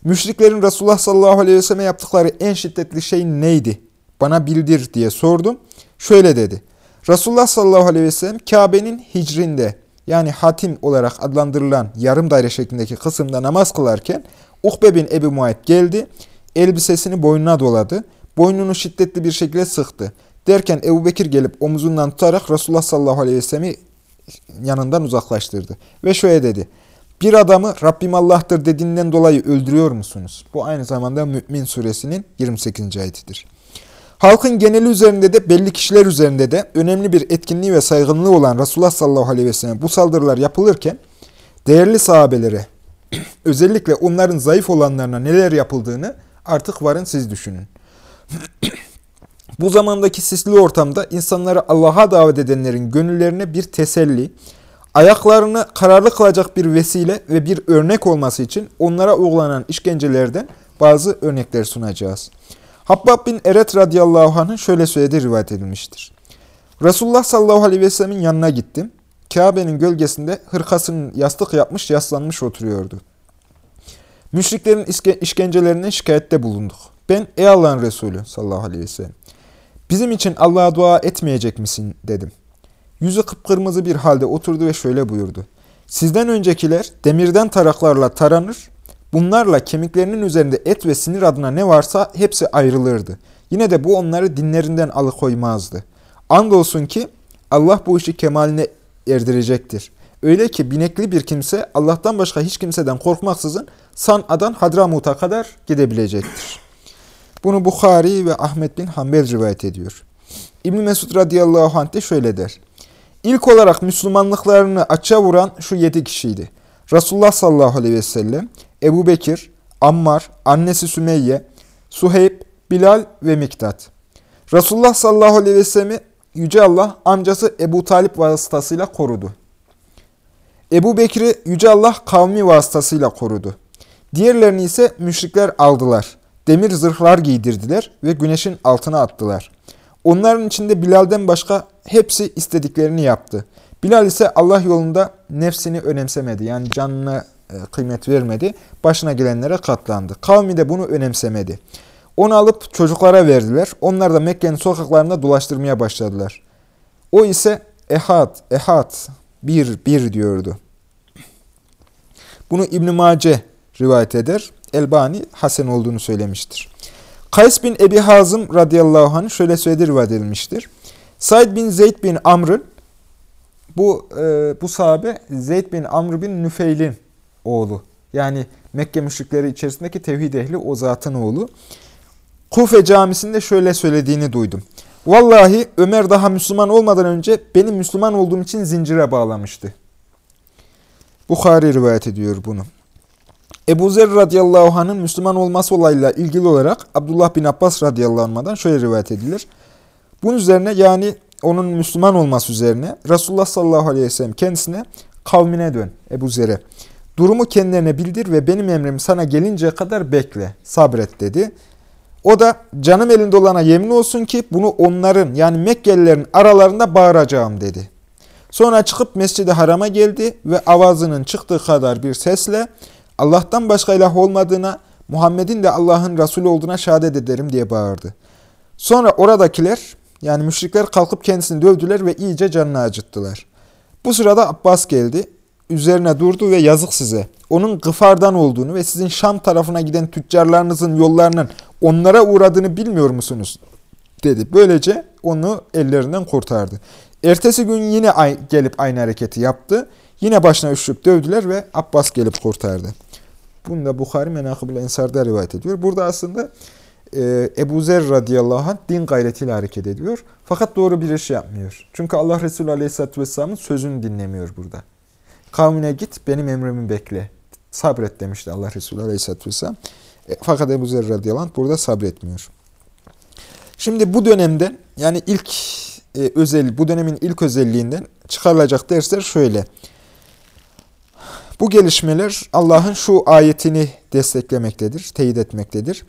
müşriklerin Resulullah sallallahu aleyhi ve selleme yaptıkları en şiddetli şey neydi? Bana bildir diye sordum. Şöyle dedi. Resulullah sallallahu aleyhi ve sellem Kabe'nin hicrində yani hatim olarak adlandırılan yarım daire şeklindeki kısımda namaz kılarken Ukbe bin Ebu Muayt geldi. Elbisesini boynuna doladı. Boynunu şiddetli bir şekilde sıktı. Derken Ebu Bekir gelip omuzundan tutarak Resulullah sallallahu aleyhi ve sellem'i yanından uzaklaştırdı. Ve şöyle dedi. Bir adamı Rabbim Allah'tır dediğinden dolayı öldürüyor musunuz? Bu aynı zamanda Mü'min suresinin 28. ayetidir. Halkın geneli üzerinde de belli kişiler üzerinde de önemli bir etkinliği ve saygınlığı olan Resulullah sallallahu aleyhi ve sellem bu saldırılar yapılırken değerli sahabelere özellikle onların zayıf olanlarına neler yapıldığını artık varın siz düşünün. Bu zamandaki sisli ortamda insanları Allah'a davet edenlerin gönüllerine bir teselli, ayaklarını kararlı kılacak bir vesile ve bir örnek olması için onlara uygulanan işkencelerden bazı örnekler sunacağız. Habbab bin Eret radıyallahu anh'ın şöyle söylediği rivayet edilmiştir. Resulullah sallallahu aleyhi ve sellemin yanına gittim. Kabe'nin gölgesinde hırkasının yastık yapmış yaslanmış oturuyordu. Müşriklerin işkencelerinden şikayette bulunduk. Ben ey Allah'ın Resulü sallallahu aleyhi ve sellem Bizim için Allah'a dua etmeyecek misin dedim. Yüzü kıpkırmızı bir halde oturdu ve şöyle buyurdu. Sizden öncekiler demirden taraklarla taranır, Bunlarla kemiklerinin üzerinde et ve sinir adına ne varsa hepsi ayrılırdı. Yine de bu onları dinlerinden alıkoymazdı. Andolsun ki Allah bu işi kemaline erdirecektir. Öyle ki binekli bir kimse Allah'tan başka hiç kimseden korkmaksızın San'a'dan Hadramut'a kadar gidebilecektir. Bunu Bukhari ve Ahmet bin Hanbel rivayet ediyor. İbn Mesud radıyallahu anh de şöyle der. İlk olarak Müslümanlıklarını açığa vuran şu yedi kişiydi. Resulullah sallallahu aleyhi ve sellem, Ebu Bekir, Ammar, annesi Sümeyye, Suheyb, Bilal ve Miktat. Resulullah sallallahu aleyhi ve sellem'i Yüce Allah amcası Ebu Talip vasıtasıyla korudu. Ebu Bekir'i Yüce Allah kavmi vasıtasıyla korudu. Diğerlerini ise müşrikler aldılar. Demir zırhlar giydirdiler ve güneşin altına attılar. Onların içinde Bilal'den başka hepsi istediklerini yaptı. Bilal ise Allah yolunda nefsini önemsemedi. Yani canına e, kıymet vermedi. Başına gelenlere katlandı. Kavmi de bunu önemsemedi. Onu alıp çocuklara verdiler. Onlar da Mekke'nin sokaklarında dolaştırmaya başladılar. O ise ehad, ehad, bir, bir diyordu. Bunu İbn-i Mace rivayet eder. Elbani Hasan olduğunu söylemiştir. Kays bin Ebi Hazım radıyallahu anh şöyle söyledi rivayet edilmiştir. Said bin Zeyd bin Amr'ın bu e, bu sahabe Zeyd bin Amr bin Nüfeyl'in oğlu. Yani Mekke müşrikleri içerisindeki tevhid ehli o zatın oğlu. Kufe camisinde şöyle söylediğini duydum. Vallahi Ömer daha Müslüman olmadan önce benim Müslüman olduğum için zincire bağlamıştı. Bukhari rivayet ediyor bunu. Ebu Zer radıyallahu anh'ın Müslüman olması olayıyla ilgili olarak Abdullah bin Abbas radıyallahu anh'dan şöyle rivayet edilir. Bunun üzerine yani onun Müslüman olması üzerine Resulullah sallallahu aleyhi ve sellem kendisine kavmine dön Ebu Zer'e. Durumu kendilerine bildir ve benim emrim sana gelinceye kadar bekle, sabret dedi. O da canım elinde olana yemin olsun ki bunu onların yani Mekkelilerin aralarında bağıracağım dedi. Sonra çıkıp mescidi harama geldi ve avazının çıktığı kadar bir sesle Allah'tan başka ilah olmadığına, Muhammed'in de Allah'ın Resulü olduğuna şehadet ederim diye bağırdı. Sonra oradakiler yani müşrikler kalkıp kendisini dövdüler ve iyice canını acıttılar. Bu sırada Abbas geldi. Üzerine durdu ve yazık size. Onun gıfardan olduğunu ve sizin Şam tarafına giden tüccarlarınızın yollarının onlara uğradığını bilmiyor musunuz? dedi. Böylece onu ellerinden kurtardı. Ertesi gün yine gelip aynı hareketi yaptı. Yine başına üşüp dövdüler ve Abbas gelip kurtardı. Bunu da Bukhari Menakıb-ül Ensar'da rivayet ediyor. Burada aslında Ebu Zer radıyallahu anh din gayretiyle hareket ediyor. Fakat doğru bir iş yapmıyor. Çünkü Allah Resulü aleyhisselatü vesselamın sözünü dinlemiyor burada. Kavmine git benim emrimi bekle. Sabret demişti Allah Resulü aleyhisselatü vesselam. E, fakat Ebu Zer radıyallahu anh burada sabretmiyor. Şimdi bu dönemden yani ilk e, özel, bu dönemin ilk özelliğinden çıkarılacak dersler şöyle. Bu gelişmeler Allah'ın şu ayetini desteklemektedir, teyit etmektedir.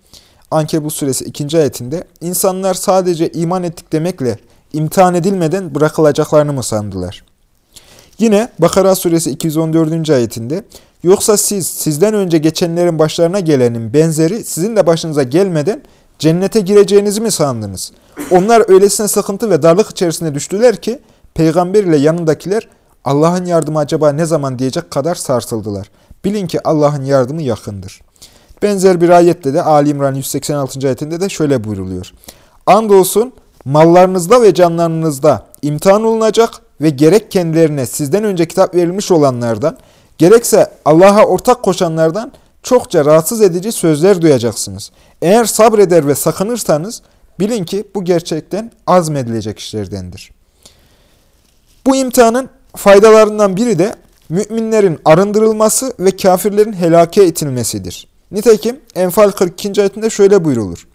Ankebut suresi 2. ayetinde insanlar sadece iman ettik demekle imtihan edilmeden bırakılacaklarını mı sandılar? Yine Bakara suresi 214. ayetinde yoksa siz sizden önce geçenlerin başlarına gelenin benzeri sizin de başınıza gelmeden cennete gireceğinizi mi sandınız? Onlar öylesine sıkıntı ve darlık içerisine düştüler ki peygamber ile yanındakiler Allah'ın yardımı acaba ne zaman diyecek kadar sarsıldılar. Bilin ki Allah'ın yardımı yakındır. Benzer bir ayette de Ali İmran 186. ayetinde de şöyle buyruluyor. Andolsun mallarınızda ve canlarınızda imtihan olunacak ve gerek kendilerine sizden önce kitap verilmiş olanlardan, gerekse Allah'a ortak koşanlardan çokça rahatsız edici sözler duyacaksınız. Eğer sabreder ve sakınırsanız bilin ki bu gerçekten azmedilecek işlerdendir. Bu imtihanın faydalarından biri de müminlerin arındırılması ve kafirlerin helake itilmesidir. Nitekim Enfal 42. ayetinde şöyle buyrulur.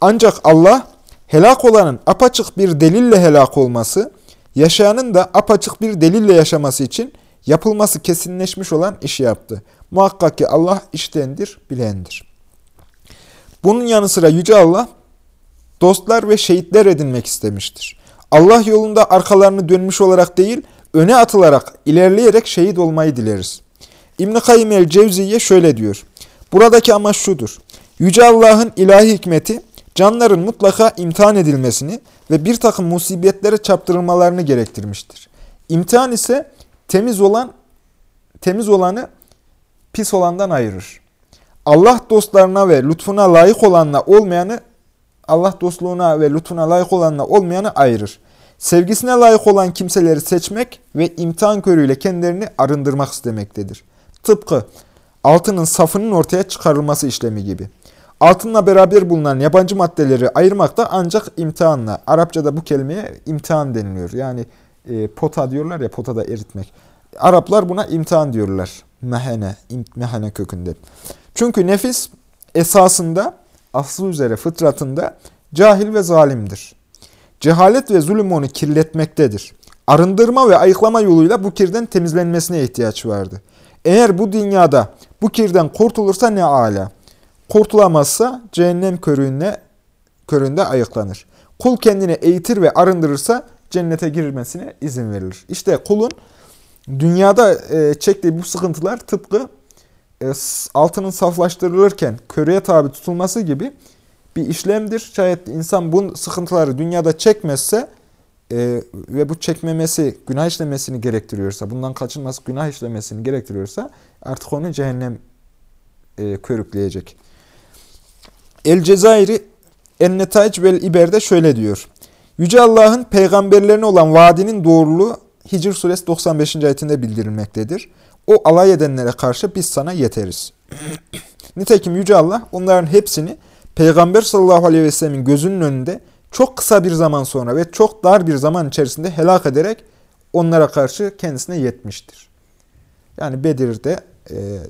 Ancak Allah helak olanın apaçık bir delille helak olması, yaşayanın da apaçık bir delille yaşaması için yapılması kesinleşmiş olan işi yaptı. Muhakkak ki Allah iştendir, bilendir. Bunun yanı sıra Yüce Allah dostlar ve şehitler edinmek istemiştir. Allah yolunda arkalarını dönmüş olarak değil, öne atılarak, ilerleyerek şehit olmayı dileriz. İbn-i Kayyim el-Cevziye şöyle diyor. Buradaki amaç şudur. Yüce Allah'ın ilahi hikmeti, canların mutlaka imtihan edilmesini ve bir takım musibetlere çaptırılmalarını gerektirmiştir. İmtihan ise temiz olan temiz olanı pis olandan ayırır. Allah dostlarına ve lütfuna layık olanla olmayanı Allah dostluğuna ve lütfuna layık olanla olmayanı ayırır. Sevgisine layık olan kimseleri seçmek ve imtihan körüyle kendilerini arındırmak istemektedir. Tıpkı altının safının ortaya çıkarılması işlemi gibi. Altınla beraber bulunan yabancı maddeleri ayırmak da ancak imtihanla. Arapçada bu kelimeye imtihan deniliyor. Yani e, pota diyorlar ya potada eritmek. Araplar buna imtihan diyorlar. Mehene, mehene kökünde. Çünkü nefis esasında aslı üzere fıtratında cahil ve zalimdir. Cehalet ve zulüm onu kirletmektedir. Arındırma ve ayıklama yoluyla bu kirden temizlenmesine ihtiyaç vardı. Eğer bu dünyada bu kirden kurtulursa ne ala. Kurtulamazsa cehennem körüğüne, köründe ayıklanır. Kul kendini eğitir ve arındırırsa cennete girmesine izin verilir. İşte kulun dünyada e, çektiği bu sıkıntılar tıpkı e, altının saflaştırılırken köreye tabi tutulması gibi bir işlemdir. Şayet insan bu sıkıntıları dünyada çekmezse e, ve bu çekmemesi günah işlemesini gerektiriyorsa, bundan kaçınması günah işlemesini gerektiriyorsa artık onu cehennem e, körükleyecek. El Cezayir'i En-Netaic vel İber'de şöyle diyor. Yüce Allah'ın peygamberlerine olan vaadinin doğruluğu Hicr suresi 95. ayetinde bildirilmektedir. O alay edenlere karşı biz sana yeteriz. Nitekim Yüce Allah onların hepsini Peygamber sallallahu aleyhi ve sellemin gözünün önünde çok kısa bir zaman sonra ve çok dar bir zaman içerisinde helak ederek onlara karşı kendisine yetmiştir. Yani Bedir'de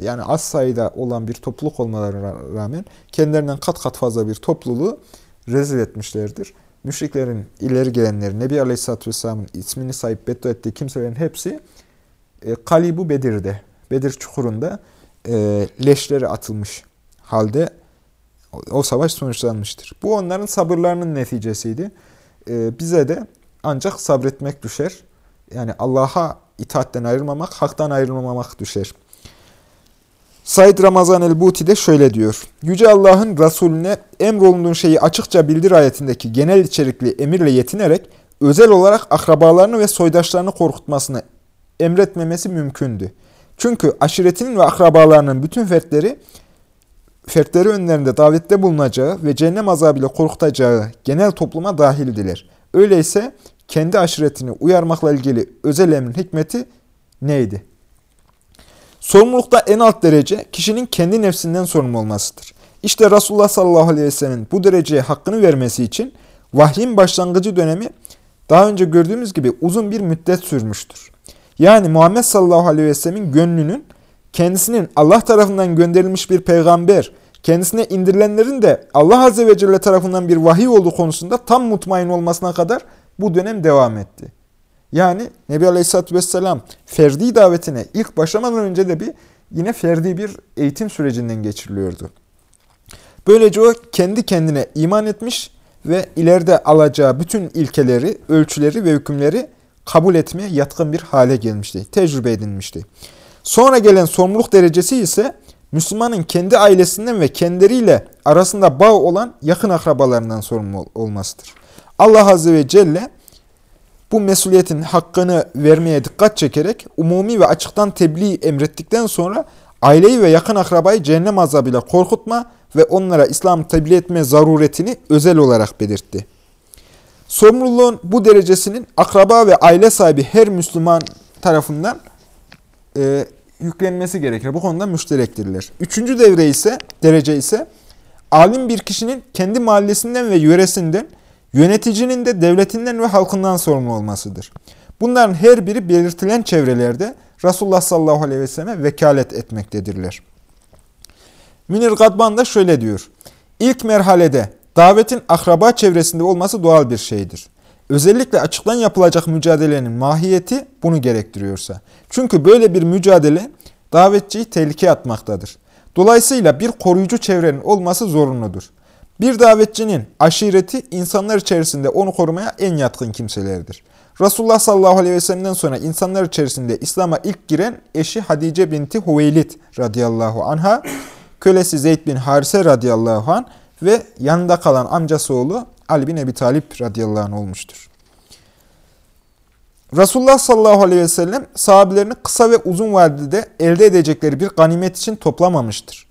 yani az sayıda olan bir topluluk olmalarına rağmen kendilerinden kat kat fazla bir topluluğu rezil etmişlerdir. Müşriklerin ileri gelenleri, Nebi Aleyhisselatü Vesselam'ın ismini sahip beddua ettiği kimselerin hepsi e, Kalibu Bedir'de, Bedir çukurunda e, leşleri atılmış halde o savaş sonuçlanmıştır. Bu onların sabırlarının neticesiydi. E, bize de ancak sabretmek düşer. Yani Allah'a itaatten ayrılmamak, haktan ayrılmamak düşer. Said Ramazan el-Buti de şöyle diyor. Yüce Allah'ın Resulüne emrolunduğun şeyi açıkça bildir ayetindeki genel içerikli emirle yetinerek özel olarak akrabalarını ve soydaşlarını korkutmasını emretmemesi mümkündü. Çünkü aşiretinin ve akrabalarının bütün fertleri fertleri önlerinde davette bulunacağı ve cehennem azabıyla korkutacağı genel topluma dahildiler. Öyleyse kendi aşiretini uyarmakla ilgili özel emrin hikmeti neydi? Sorumlulukta en alt derece kişinin kendi nefsinden sorumlu olmasıdır. İşte Resulullah sallallahu aleyhi ve sellem'in bu dereceye hakkını vermesi için vahyin başlangıcı dönemi daha önce gördüğümüz gibi uzun bir müddet sürmüştür. Yani Muhammed sallallahu aleyhi ve sellemin gönlünün kendisinin Allah tarafından gönderilmiş bir peygamber, kendisine indirilenlerin de Allah azze ve celle tarafından bir vahiy olduğu konusunda tam mutmain olmasına kadar bu dönem devam etti. Yani Nebi Aleyhisselatü Vesselam ferdi davetine ilk başlamadan önce de bir yine ferdi bir eğitim sürecinden geçiriliyordu. Böylece o kendi kendine iman etmiş ve ileride alacağı bütün ilkeleri, ölçüleri ve hükümleri kabul etmeye yatkın bir hale gelmişti. Tecrübe edinmişti. Sonra gelen sorumluluk derecesi ise Müslümanın kendi ailesinden ve kendileriyle arasında bağ olan yakın akrabalarından sorumlu olmasıdır. Allah Azze ve Celle bu mesuliyetin hakkını vermeye dikkat çekerek umumi ve açıktan tebliğ emrettikten sonra aileyi ve yakın akrabayı cehennem azabıyla korkutma ve onlara İslam tebliğ etme zaruretini özel olarak belirtti. Sorumluluğun bu derecesinin akraba ve aile sahibi her Müslüman tarafından e, yüklenmesi gerekir. Bu konuda müşterektirler. Üçüncü devre ise, derece ise alim bir kişinin kendi mahallesinden ve yöresinden, yöneticinin de devletinden ve halkından sorumlu olmasıdır. Bunların her biri belirtilen çevrelerde Resulullah sallallahu aleyhi ve selleme vekalet etmektedirler. Münir Gadban da şöyle diyor. İlk merhalede davetin akraba çevresinde olması doğal bir şeydir. Özellikle açıktan yapılacak mücadelenin mahiyeti bunu gerektiriyorsa. Çünkü böyle bir mücadele davetçiyi tehlikeye atmaktadır. Dolayısıyla bir koruyucu çevrenin olması zorunludur. Bir davetçinin aşireti insanlar içerisinde onu korumaya en yatkın kimselerdir. Resulullah sallallahu aleyhi ve sellem'den sonra insanlar içerisinde İslam'a ilk giren eşi Hadice binti Hüveylid radıyallahu anha, kölesi Zeyd bin Harise radıyallahu anh ve yanında kalan amcası oğlu Ali bin Ebi Talip radıyallahu anh olmuştur. Resulullah sallallahu aleyhi ve sellem sahabelerini kısa ve uzun vadede elde edecekleri bir ganimet için toplamamıştır.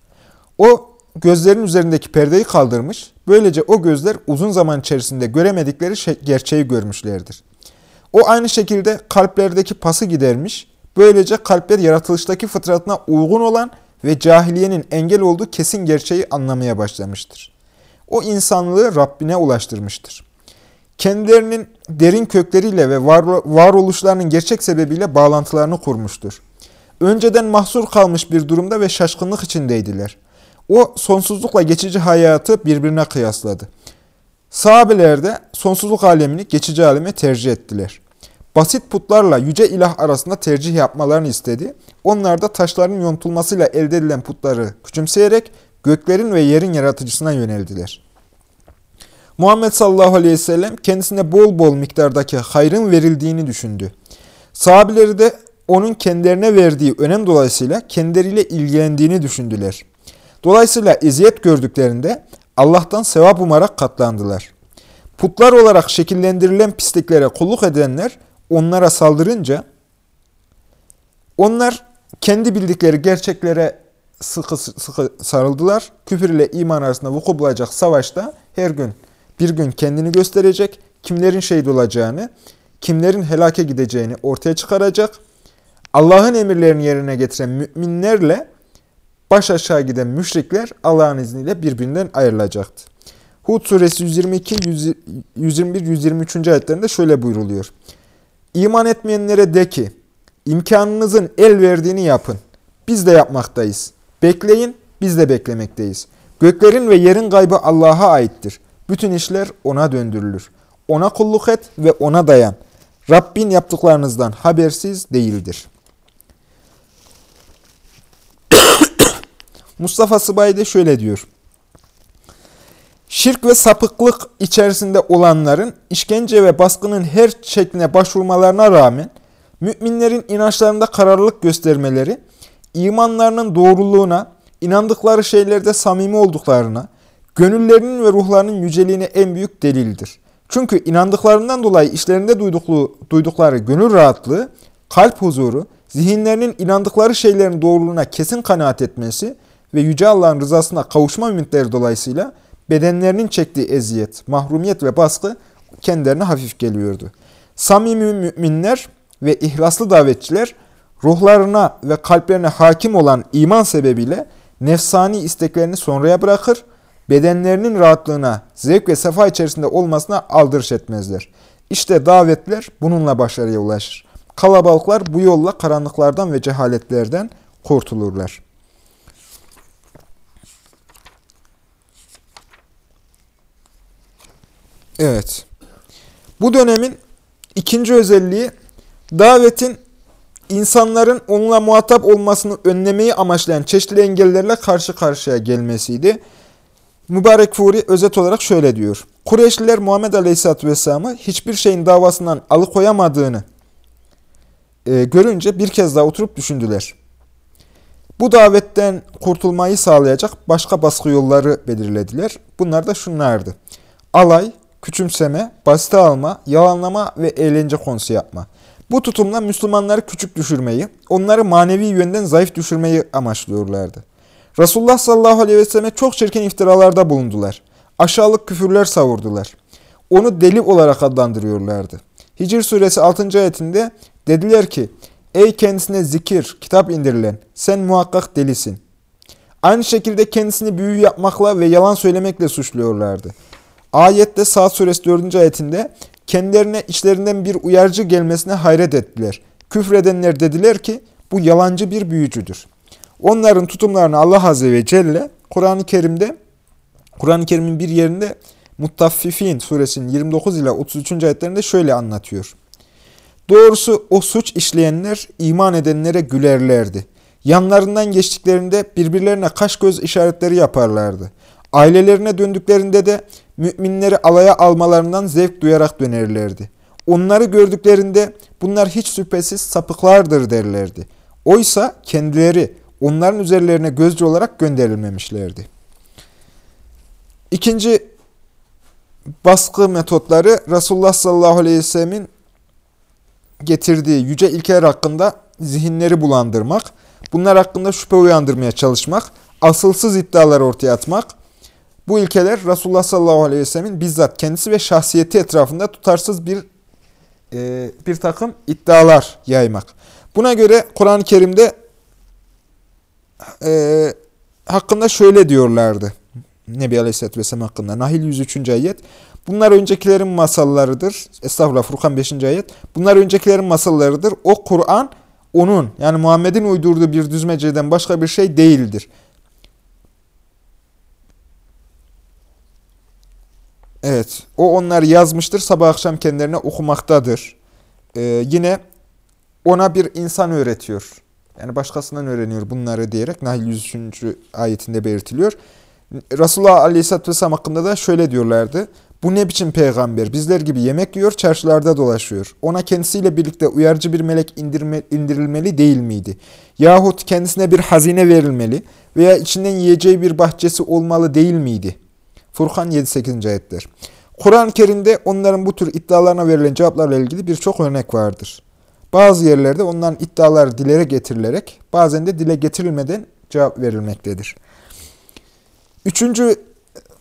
O gözlerin üzerindeki perdeyi kaldırmış, böylece o gözler uzun zaman içerisinde göremedikleri gerçeği görmüşlerdir. O aynı şekilde kalplerdeki pası gidermiş, böylece kalpler yaratılıştaki fıtratına uygun olan ve cahiliyenin engel olduğu kesin gerçeği anlamaya başlamıştır. O insanlığı Rabbine ulaştırmıştır. Kendilerinin derin kökleriyle ve var, varoluşlarının gerçek sebebiyle bağlantılarını kurmuştur. Önceden mahsur kalmış bir durumda ve şaşkınlık içindeydiler. O sonsuzlukla geçici hayatı birbirine kıyasladı. Sahabeler de sonsuzluk alemini geçici aleme tercih ettiler. Basit putlarla yüce ilah arasında tercih yapmalarını istedi. Onlar da taşların yontulmasıyla elde edilen putları küçümseyerek göklerin ve yerin yaratıcısına yöneldiler. Muhammed sallallahu aleyhi ve sellem kendisine bol bol miktardaki hayrın verildiğini düşündü. Sahabileri de onun kendilerine verdiği önem dolayısıyla kendileriyle ilgilendiğini düşündüler. Dolayısıyla eziyet gördüklerinde Allah'tan sevap umarak katlandılar. Putlar olarak şekillendirilen pisliklere kulluk edenler onlara saldırınca onlar kendi bildikleri gerçeklere sıkı sıkı sarıldılar. Küfür ile iman arasında vuku bulacak savaşta her gün bir gün kendini gösterecek, kimlerin şehit olacağını, kimlerin helake gideceğini ortaya çıkaracak. Allah'ın emirlerini yerine getiren müminlerle baş aşağı giden müşrikler Allah'ın izniyle birbirinden ayrılacaktı. Hud suresi 122, 121, 123. ayetlerinde şöyle buyruluyor. İman etmeyenlere de ki, imkanınızın el verdiğini yapın. Biz de yapmaktayız. Bekleyin, biz de beklemekteyiz. Göklerin ve yerin kaybı Allah'a aittir. Bütün işler O'na döndürülür. O'na kulluk et ve O'na dayan. Rabbin yaptıklarınızdan habersiz değildir. Mustafa Sıbay de şöyle diyor. Şirk ve sapıklık içerisinde olanların işkence ve baskının her şekline başvurmalarına rağmen müminlerin inançlarında kararlılık göstermeleri, imanlarının doğruluğuna, inandıkları şeylerde samimi olduklarına, gönüllerinin ve ruhlarının yüceliğine en büyük delildir. Çünkü inandıklarından dolayı işlerinde duydukları gönül rahatlığı, kalp huzuru, zihinlerinin inandıkları şeylerin doğruluğuna kesin kanaat etmesi ve Yüce Allah'ın rızasına kavuşma ümitleri dolayısıyla bedenlerinin çektiği eziyet, mahrumiyet ve baskı kendilerine hafif geliyordu. Samimi müminler ve ihlaslı davetçiler ruhlarına ve kalplerine hakim olan iman sebebiyle nefsani isteklerini sonraya bırakır, bedenlerinin rahatlığına, zevk ve sefa içerisinde olmasına aldırış etmezler. İşte davetler bununla başarıya ulaşır. Kalabalıklar bu yolla karanlıklardan ve cehaletlerden kurtulurlar. Evet. Bu dönemin ikinci özelliği davetin insanların onunla muhatap olmasını önlemeyi amaçlayan çeşitli engellerle karşı karşıya gelmesiydi. Mübarek Furi özet olarak şöyle diyor. Kureyşliler Muhammed Aleyhisselatü Vesselam'ı hiçbir şeyin davasından alıkoyamadığını e, görünce bir kez daha oturup düşündüler. Bu davetten kurtulmayı sağlayacak başka baskı yolları belirlediler. Bunlar da şunlardı. Alay, küçümseme, basite alma, yalanlama ve eğlence konusu yapma. Bu tutumla Müslümanları küçük düşürmeyi, onları manevi yönden zayıf düşürmeyi amaçlıyorlardı. Resulullah sallallahu aleyhi ve selleme çok çirkin iftiralarda bulundular. Aşağılık küfürler savurdular. Onu deli olarak adlandırıyorlardı. Hicr suresi 6. ayetinde dediler ki, Ey kendisine zikir, kitap indirilen, sen muhakkak delisin. Aynı şekilde kendisini büyü yapmakla ve yalan söylemekle suçluyorlardı. Ayette Saat suresi 4. ayetinde kendilerine içlerinden bir uyarıcı gelmesine hayret ettiler. Küfredenler dediler ki bu yalancı bir büyücüdür. Onların tutumlarını Allah Azze ve Celle Kur'an-ı Kerim'de Kur'an-ı Kerim'in bir yerinde Muttaffifin suresinin 29 ile 33. ayetlerinde şöyle anlatıyor. Doğrusu o suç işleyenler iman edenlere gülerlerdi. Yanlarından geçtiklerinde birbirlerine kaş göz işaretleri yaparlardı. Ailelerine döndüklerinde de müminleri alaya almalarından zevk duyarak dönerlerdi. Onları gördüklerinde bunlar hiç şüphesiz sapıklardır derlerdi. Oysa kendileri onların üzerlerine gözcü olarak gönderilmemişlerdi. İkinci baskı metotları Resulullah sallallahu aleyhi ve sellemin getirdiği yüce ilkeler hakkında zihinleri bulandırmak, bunlar hakkında şüphe uyandırmaya çalışmak, asılsız iddialar ortaya atmak. Bu ilkeler Resulullah sallallahu aleyhi ve sellemin bizzat kendisi ve şahsiyeti etrafında tutarsız bir e, bir takım iddialar yaymak. Buna göre Kur'an-ı Kerim'de e, hakkında şöyle diyorlardı. Nebi Aleyhisselatü Vesselam hakkında. Nahil 103. ayet. Bunlar öncekilerin masallarıdır. Estağfurullah Furkan 5. ayet. Bunlar öncekilerin masallarıdır. O Kur'an onun yani Muhammed'in uydurduğu bir düzmeceden başka bir şey değildir. Evet. O onları yazmıştır. Sabah akşam kendilerine okumaktadır. Ee, yine ona bir insan öğretiyor. Yani başkasından öğreniyor bunları diyerek Nahl 103. ayetinde belirtiliyor. Resulullah Aleyhisselatü Vesselam hakkında da şöyle diyorlardı. Bu ne biçim peygamber? Bizler gibi yemek yiyor, çarşılarda dolaşıyor. Ona kendisiyle birlikte uyarıcı bir melek indirme, indirilmeli değil miydi? Yahut kendisine bir hazine verilmeli veya içinden yiyeceği bir bahçesi olmalı değil miydi? Furkan 7-8. ayetler. Kur'an-ı Kerim'de onların bu tür iddialarına verilen cevaplarla ilgili birçok örnek vardır. Bazı yerlerde onların iddialar dilere getirilerek, bazen de dile getirilmeden cevap verilmektedir. Üçüncü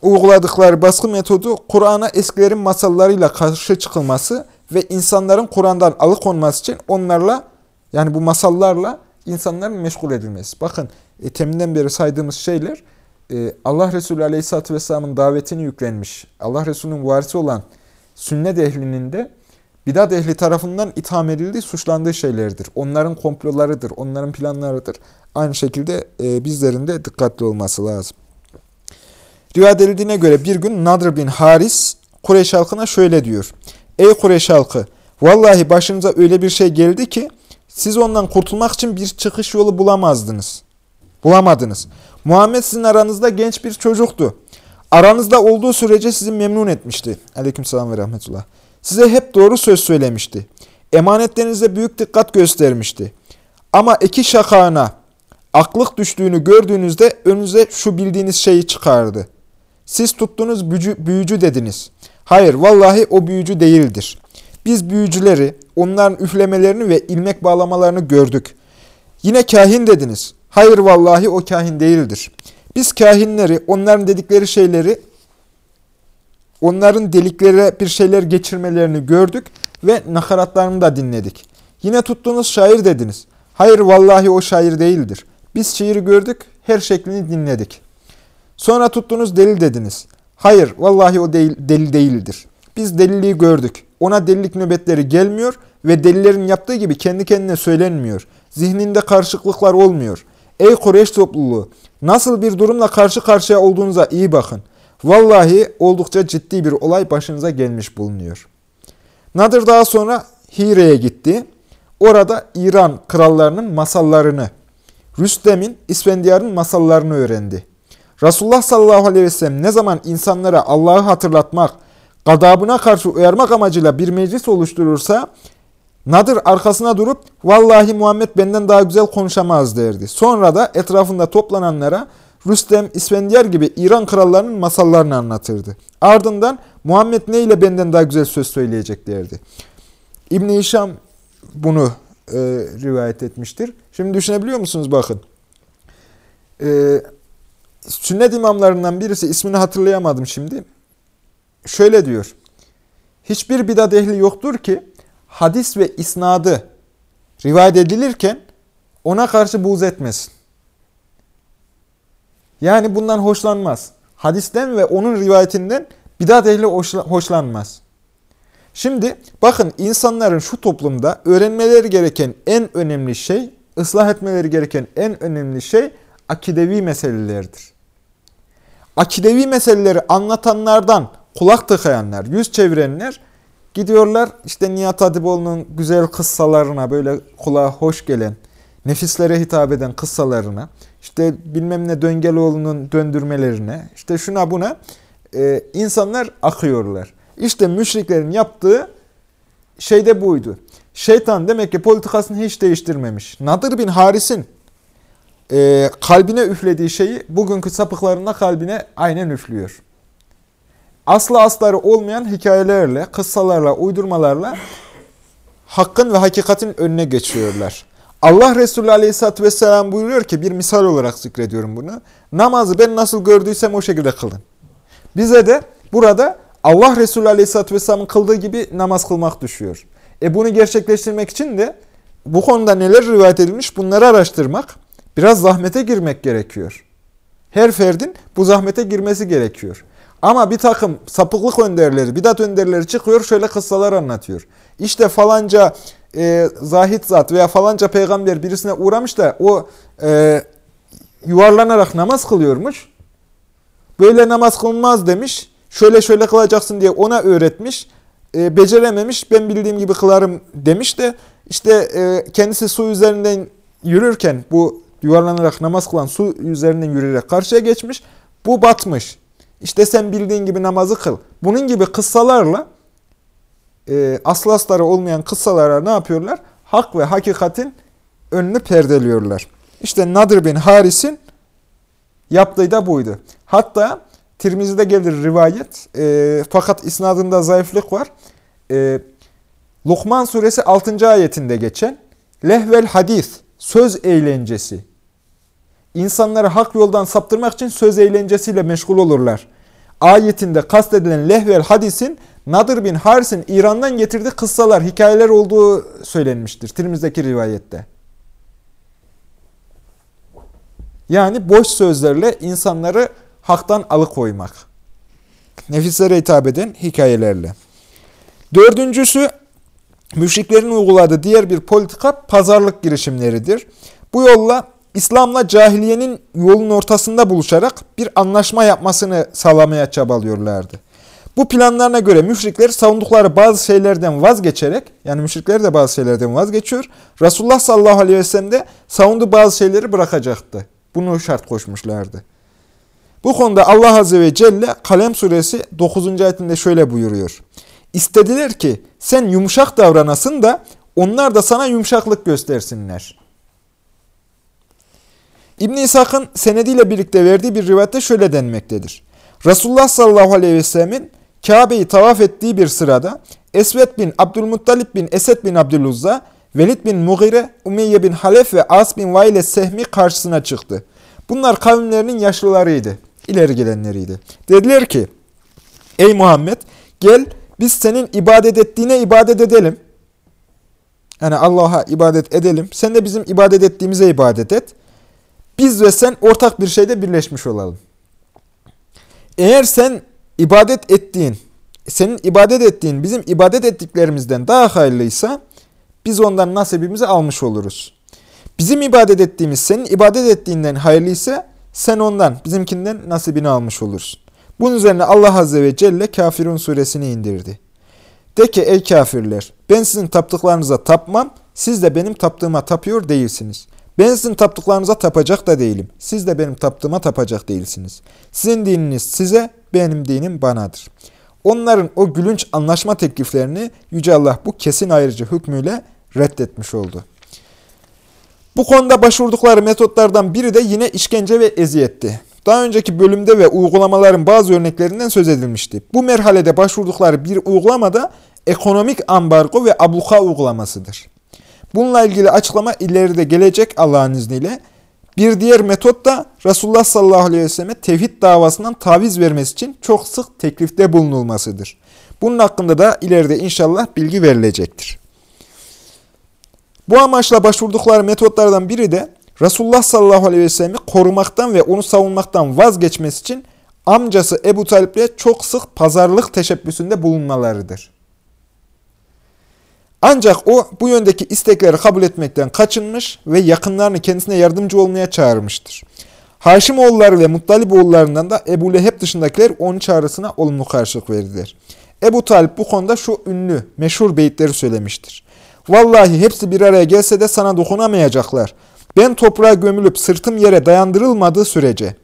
uyguladıkları baskı metodu Kur'an'a eskilerin masallarıyla karşı çıkılması ve insanların Kur'an'dan alıkonması için onlarla yani bu masallarla insanların meşgul edilmesi. Bakın e, teminden beri saydığımız şeyler Allah Resulü Aleyhisselatü Vesselam'ın davetini yüklenmiş, Allah Resulü'nün varisi olan sünnet ehlinin de bidat ehli tarafından itham edildiği, suçlandığı şeylerdir. Onların komplolarıdır, onların planlarıdır. Aynı şekilde e, bizlerin de dikkatli olması lazım. Rivayet edildiğine göre bir gün Nadr bin Haris Kureyş halkına şöyle diyor. Ey Kureyş halkı! Vallahi başınıza öyle bir şey geldi ki siz ondan kurtulmak için bir çıkış yolu bulamazdınız. Bulamadınız. Muhammed sizin aranızda genç bir çocuktu. Aranızda olduğu sürece sizi memnun etmişti. Aleykümselam ve rahmetullah. Size hep doğru söz söylemişti. Emanetlerinize büyük dikkat göstermişti. Ama iki şakağına aklık düştüğünü gördüğünüzde önünüze şu bildiğiniz şeyi çıkardı. Siz tuttunuz büyücü, büyücü dediniz. Hayır vallahi o büyücü değildir. Biz büyücüleri, onların üflemelerini ve ilmek bağlamalarını gördük. Yine kahin dediniz. Hayır vallahi o kahin değildir. Biz kahinleri, onların dedikleri şeyleri, onların deliklere bir şeyler geçirmelerini gördük ve nakaratlarını da dinledik. Yine tuttuğunuz şair dediniz. Hayır vallahi o şair değildir. Biz şiiri gördük, her şeklini dinledik. Sonra tuttunuz delil dediniz. Hayır, vallahi o değil, deli değildir. Biz deliliği gördük. Ona delilik nöbetleri gelmiyor ve delilerin yaptığı gibi kendi kendine söylenmiyor. Zihninde karışıklıklar olmuyor. Ey Kureyş topluluğu, nasıl bir durumla karşı karşıya olduğunuza iyi bakın. Vallahi oldukça ciddi bir olay başınıza gelmiş bulunuyor. Nadir daha sonra Hire'ye gitti. Orada İran krallarının masallarını, Rüstem'in, İsfendiyar'ın masallarını öğrendi. Resulullah sallallahu aleyhi ve sellem ne zaman insanlara Allah'ı hatırlatmak, gadabına karşı uyarmak amacıyla bir meclis oluşturursa, Nadir arkasına durup, vallahi Muhammed benden daha güzel konuşamaz derdi. Sonra da etrafında toplananlara Rüstem, İsfendiyar gibi İran krallarının masallarını anlatırdı. Ardından Muhammed ne ile benden daha güzel söz söyleyecek derdi. İbn-i Hişam bunu e, rivayet etmiştir. Şimdi düşünebiliyor musunuz? Bakın. E, sünnet imamlarından birisi ismini hatırlayamadım şimdi. Şöyle diyor. Hiçbir bidat ehli yoktur ki hadis ve isnadı rivayet edilirken ona karşı buğz etmesin. Yani bundan hoşlanmaz. Hadisten ve onun rivayetinden bidat ehli hoşlanmaz. Şimdi bakın insanların şu toplumda öğrenmeleri gereken en önemli şey, ıslah etmeleri gereken en önemli şey akidevi meselelerdir. Akidevi meseleleri anlatanlardan kulak tıkayanlar, yüz çevirenler gidiyorlar işte Nihat Hatipoğlu'nun güzel kıssalarına böyle kulağa hoş gelen, nefislere hitap eden kıssalarına, işte bilmem ne Döngeloğlu'nun döndürmelerine, işte şuna buna e, insanlar akıyorlar. İşte müşriklerin yaptığı şey de buydu. Şeytan demek ki politikasını hiç değiştirmemiş. Nadir bin Haris'in e, kalbine üflediği şeyi bugünkü sapıklarında kalbine aynen üflüyor. Aslı asları olmayan hikayelerle, kıssalarla, uydurmalarla hakkın ve hakikatin önüne geçiyorlar. Allah Resulü Aleyhisselatü Vesselam buyuruyor ki bir misal olarak zikrediyorum bunu. Namazı ben nasıl gördüysem o şekilde kılın. Bize de burada Allah Resulü Aleyhisselatü Vesselam'ın kıldığı gibi namaz kılmak düşüyor. E bunu gerçekleştirmek için de bu konuda neler rivayet edilmiş bunları araştırmak, biraz zahmete girmek gerekiyor. Her ferdin bu zahmete girmesi gerekiyor. Ama bir takım sapıklık önderleri, bidat önderleri çıkıyor şöyle kıssalar anlatıyor. İşte falanca e, zahit zat veya falanca peygamber birisine uğramış da o e, yuvarlanarak namaz kılıyormuş. Böyle namaz kılmaz demiş. Şöyle şöyle kılacaksın diye ona öğretmiş. E, becerememiş ben bildiğim gibi kılarım demiş de işte e, kendisi su üzerinden yürürken bu yuvarlanarak namaz kılan su üzerinden yürüyerek karşıya geçmiş. Bu batmış. İşte sen bildiğin gibi namazı kıl. Bunun gibi kıssalarla e, aslasları olmayan kıssalara ne yapıyorlar? Hak ve hakikatin önünü perdeliyorlar. İşte Nadir bin Haris'in yaptığı da buydu. Hatta Tirmizi'de gelir rivayet e, fakat isnadında zayıflık var. E, Lokman suresi 6. ayetinde geçen lehvel hadis, söz eğlencesi. İnsanları hak yoldan saptırmak için söz eğlencesiyle meşgul olurlar. Ayetinde kastedilen lehvel hadisin Nadir bin Haris'in İran'dan getirdiği kıssalar, hikayeler olduğu söylenmiştir. Tirmizdeki rivayette. Yani boş sözlerle insanları haktan alıkoymak. Nefislere hitap eden hikayelerle. Dördüncüsü, müşriklerin uyguladığı diğer bir politika pazarlık girişimleridir. Bu yolla İslam'la cahiliyenin yolun ortasında buluşarak bir anlaşma yapmasını sağlamaya çabalıyorlardı. Bu planlarına göre müşrikler savundukları bazı şeylerden vazgeçerek, yani müşrikler de bazı şeylerden vazgeçiyor, Resulullah sallallahu aleyhi ve sellem de savunduğu bazı şeyleri bırakacaktı. Bunu şart koşmuşlardı. Bu konuda Allah Azze ve Celle Kalem suresi 9. ayetinde şöyle buyuruyor. İstediler ki sen yumuşak davranasın da onlar da sana yumuşaklık göstersinler. İbn İshak'ın senediyle birlikte verdiği bir rivayette şöyle denmektedir. Resulullah sallallahu aleyhi ve sellemin Kabe'yi tavaf ettiği bir sırada Esved bin Abdülmuttalip bin Esed bin Abdüluzza, Velid bin Mughire, Umeyye bin Halef ve As bin Vaile Sehmi karşısına çıktı. Bunlar kavimlerinin yaşlılarıydı, ileri gelenleriydi. Dediler ki, ey Muhammed gel biz senin ibadet ettiğine ibadet edelim. Yani Allah'a ibadet edelim. Sen de bizim ibadet ettiğimize ibadet et. Biz ve sen ortak bir şeyde birleşmiş olalım. Eğer sen ibadet ettiğin, senin ibadet ettiğin bizim ibadet ettiklerimizden daha hayırlıysa biz ondan nasibimizi almış oluruz. Bizim ibadet ettiğimiz senin ibadet ettiğinden hayırlıysa sen ondan bizimkinden nasibini almış olursun. Bunun üzerine Allah Azze ve Celle Kafirun suresini indirdi. De ki ey kafirler ben sizin taptıklarınıza tapmam siz de benim taptığıma tapıyor değilsiniz. Ben sizin taptıklarınıza tapacak da değilim. Siz de benim taptığıma tapacak değilsiniz. Sizin dininiz size, benim dinim banadır. Onların o gülünç anlaşma tekliflerini Yüce Allah bu kesin ayrıcı hükmüyle reddetmiş oldu. Bu konuda başvurdukları metotlardan biri de yine işkence ve eziyetti. Daha önceki bölümde ve uygulamaların bazı örneklerinden söz edilmişti. Bu merhalede başvurdukları bir uygulamada ekonomik ambargo ve abluka uygulamasıdır. Bununla ilgili açıklama ileride gelecek Allah'ın izniyle. Bir diğer metot da Resulullah sallallahu aleyhi ve selleme tevhid davasından taviz vermesi için çok sık teklifte bulunulmasıdır. Bunun hakkında da ileride inşallah bilgi verilecektir. Bu amaçla başvurdukları metotlardan biri de Resulullah sallallahu aleyhi ve sellem'i korumaktan ve onu savunmaktan vazgeçmesi için amcası Ebu Talip'le çok sık pazarlık teşebbüsünde bulunmalarıdır. Ancak o bu yöndeki istekleri kabul etmekten kaçınmış ve yakınlarını kendisine yardımcı olmaya çağırmıştır. Haşimoğulları ve Muttaliboğullarından da Ebu Leheb dışındakiler onun çağrısına olumlu karşılık verdiler. Ebu Talip bu konuda şu ünlü, meşhur beyitleri söylemiştir. Vallahi hepsi bir araya gelse de sana dokunamayacaklar. Ben toprağa gömülüp sırtım yere dayandırılmadığı sürece.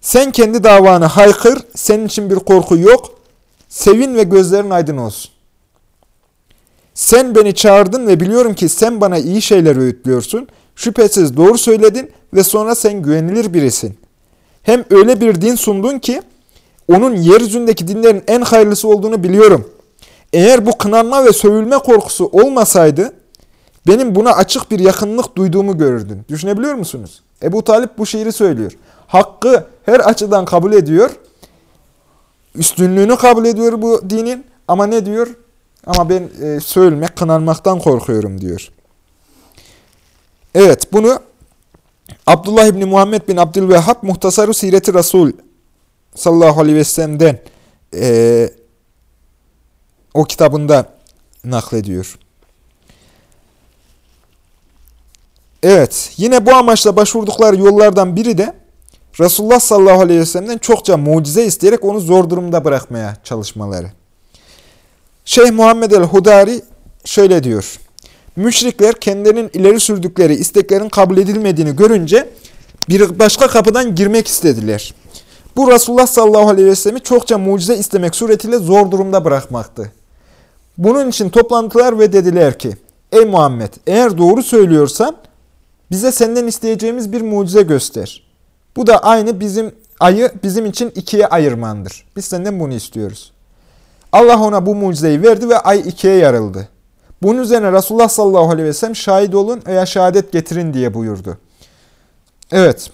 Sen kendi davanı haykır, senin için bir korku yok. Sevin ve gözlerin aydın olsun. Sen beni çağırdın ve biliyorum ki sen bana iyi şeyler öğütlüyorsun. Şüphesiz doğru söyledin ve sonra sen güvenilir birisin. Hem öyle bir din sundun ki onun yeryüzündeki dinlerin en hayırlısı olduğunu biliyorum. Eğer bu kınanma ve sövülme korkusu olmasaydı benim buna açık bir yakınlık duyduğumu görürdün. Düşünebiliyor musunuz? Ebu Talip bu şiiri söylüyor. Hakkı her açıdan kabul ediyor. Üstünlüğünü kabul ediyor bu dinin. Ama ne diyor? Ama ben e, söylemek, kınanmaktan korkuyorum diyor. Evet bunu Abdullah İbni Muhammed bin Abdülvehhab Muhtasar-ı Siret-i Resul sallallahu aleyhi ve sellem'den e, o kitabında naklediyor. Evet, yine bu amaçla başvurdukları yollardan biri de Resulullah sallallahu aleyhi ve sellem'den çokça mucize isteyerek onu zor durumda bırakmaya çalışmaları. Şeyh Muhammed el-Hudari şöyle diyor. Müşrikler kendilerinin ileri sürdükleri isteklerin kabul edilmediğini görünce bir başka kapıdan girmek istediler. Bu Resulullah sallallahu aleyhi ve sellem'i çokça mucize istemek suretiyle zor durumda bırakmaktı. Bunun için toplantılar ve dediler ki, Ey Muhammed eğer doğru söylüyorsan bize senden isteyeceğimiz bir mucize göster. Bu da aynı bizim ayı bizim için ikiye ayırmandır. Biz senden bunu istiyoruz. Allah ona bu mucizeyi verdi ve ay ikiye yarıldı. Bunun üzerine Resulullah sallallahu aleyhi ve sellem şahit olun veya şehadet getirin diye buyurdu. Evet.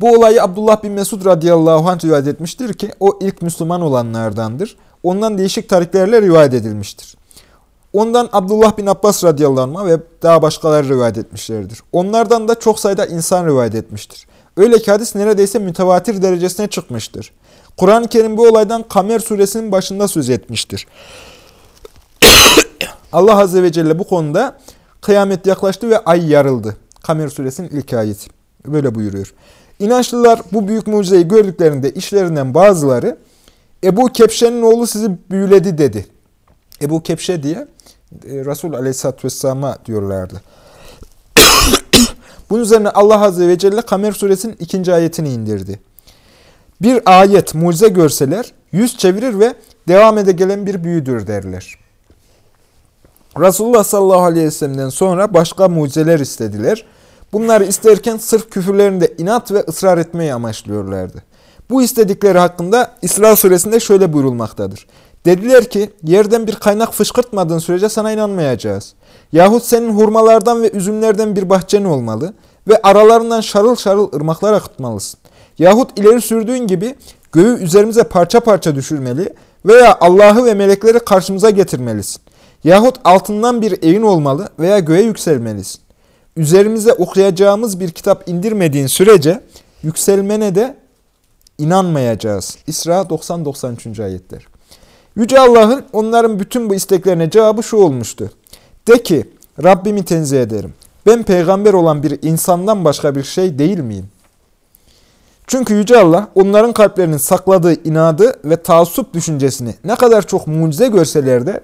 Bu olayı Abdullah bin Mesud radıyallahu anh rivayet etmiştir ki o ilk Müslüman olanlardandır. Ondan değişik tariklerle rivayet edilmiştir. Ondan Abdullah bin Abbas radıyallahu anh ve daha başkaları rivayet etmişlerdir. Onlardan da çok sayıda insan rivayet etmiştir. Öyle ki hadis neredeyse mütevatir derecesine çıkmıştır. Kur'an-ı Kerim bu olaydan Kamer suresinin başında söz etmiştir. Allah Azze ve Celle bu konuda kıyamet yaklaştı ve ay yarıldı. Kamer suresinin ilk ayeti. Böyle buyuruyor. İnançlılar bu büyük mucizeyi gördüklerinde işlerinden bazıları Ebu Kepşe'nin oğlu sizi büyüledi dedi. Ebu Kepşe diye e, Resul Aleyhisselatü Vesselam'a diyorlardı. Bunun üzerine Allah Azze ve Celle Kamer suresinin ikinci ayetini indirdi. Bir ayet, mucize görseler yüz çevirir ve devam ede gelen bir büyüdür derler. Resulullah sallallahu aleyhi ve sellem'den sonra başka mucizeler istediler. Bunları isterken sırf küfürlerinde inat ve ısrar etmeyi amaçlıyorlardı. Bu istedikleri hakkında İsra suresinde şöyle buyurulmaktadır. Dediler ki yerden bir kaynak fışkırtmadığın sürece sana inanmayacağız. Yahut senin hurmalardan ve üzümlerden bir bahçen olmalı ve aralarından şarıl şarıl ırmaklar akıtmalısın. Yahut ileri sürdüğün gibi göğü üzerimize parça parça düşürmeli veya Allah'ı ve melekleri karşımıza getirmelisin. Yahut altından bir evin olmalı veya göğe yükselmelisin. Üzerimize okuyacağımız bir kitap indirmediğin sürece yükselmene de inanmayacağız. İsra 90-93. ayetler. Yüce Allah'ın onların bütün bu isteklerine cevabı şu olmuştu. De ki Rabbimi tenzih ederim. Ben peygamber olan bir insandan başka bir şey değil miyim? Çünkü Yüce Allah onların kalplerinin sakladığı inadı ve taassup düşüncesini ne kadar çok mucize görseler de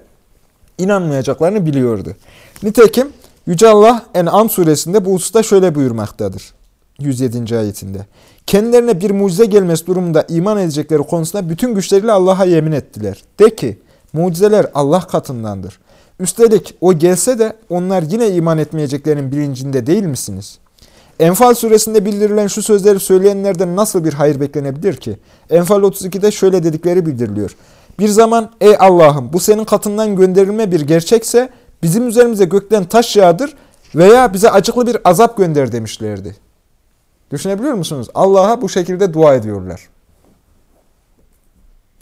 inanmayacaklarını biliyordu. Nitekim Yüce Allah En'am suresinde bu hususta şöyle buyurmaktadır. 107. ayetinde. Kendilerine bir mucize gelmesi durumunda iman edecekleri konusunda bütün güçleriyle Allah'a yemin ettiler. De ki, mucizeler Allah katındandır. Üstelik o gelse de onlar yine iman etmeyeceklerinin bilincinde değil misiniz? Enfal suresinde bildirilen şu sözleri söyleyenlerden nasıl bir hayır beklenebilir ki? Enfal 32'de şöyle dedikleri bildiriliyor. Bir zaman ey Allah'ım bu senin katından gönderilme bir gerçekse bizim üzerimize gökten taş yağdır veya bize acıklı bir azap gönder demişlerdi. Düşünebiliyor musunuz? Allah'a bu şekilde dua ediyorlar.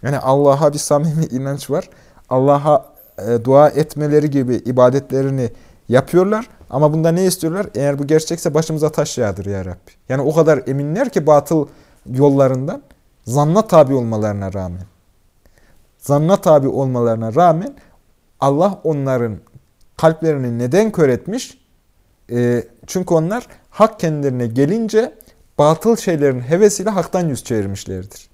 Yani Allah'a bir samimi inanç var. Allah'a e, dua etmeleri gibi ibadetlerini yapıyorlar. Ama bunda ne istiyorlar? Eğer bu gerçekse başımıza taş yağdır ya Rabbi. Yani o kadar eminler ki batıl yollarından zanna tabi olmalarına rağmen. Zanna tabi olmalarına rağmen Allah onların kalplerini neden kör etmiş? E, çünkü onlar hak kendilerine gelince batıl şeylerin hevesiyle haktan yüz çevirmişlerdir.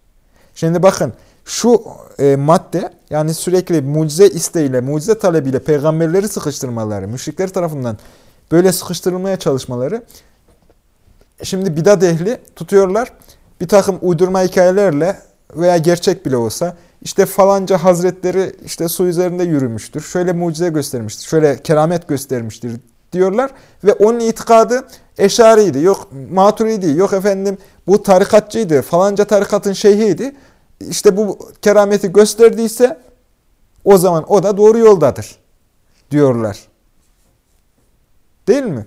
Şimdi bakın şu e, madde yani sürekli mucize isteğiyle, mucize talebiyle peygamberleri sıkıştırmaları, müşrikler tarafından böyle sıkıştırılmaya çalışmaları şimdi bidat ehli tutuyorlar bir takım uydurma hikayelerle veya gerçek bile olsa işte falanca hazretleri işte su üzerinde yürümüştür, şöyle mucize göstermiştir, şöyle keramet göstermiştir diyorlar ve onun itikadı eşariydi, yok maturiydi, yok efendim bu tarikatçıydı, falanca tarikatın şeyhiydi. İşte bu kerameti gösterdiyse o zaman o da doğru yoldadır diyorlar. Değil mi?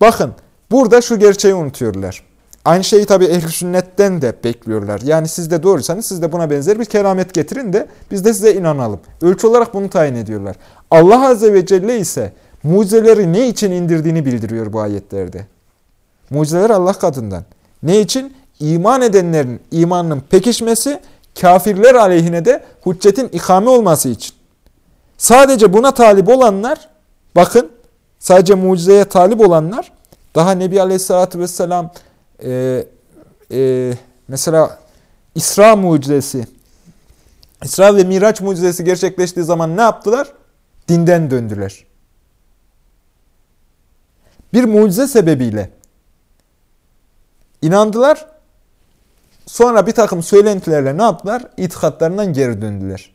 Bakın burada şu gerçeği unutuyorlar. Aynı şeyi tabi ehl sünnetten de bekliyorlar. Yani siz de doğruysanız siz de buna benzer bir keramet getirin de biz de size inanalım. Ölçü olarak bunu tayin ediyorlar. Allah Azze ve Celle ise mucizeleri ne için indirdiğini bildiriyor bu ayetlerde. Mucizeler Allah katından. Ne için? İman edenlerin imanının pekişmesi, kafirler aleyhine de hüccetin ikame olması için. Sadece buna talip olanlar, bakın sadece mucizeye talip olanlar, daha Nebi Aleyhisselatü Vesselam e, e, mesela İsra mucizesi, İsra ve Miraç mucizesi gerçekleştiği zaman ne yaptılar? Dinden döndüler. Bir mucize sebebiyle inandılar. Sonra bir takım söylentilerle ne yaptılar? İtikatlarından geri döndüler.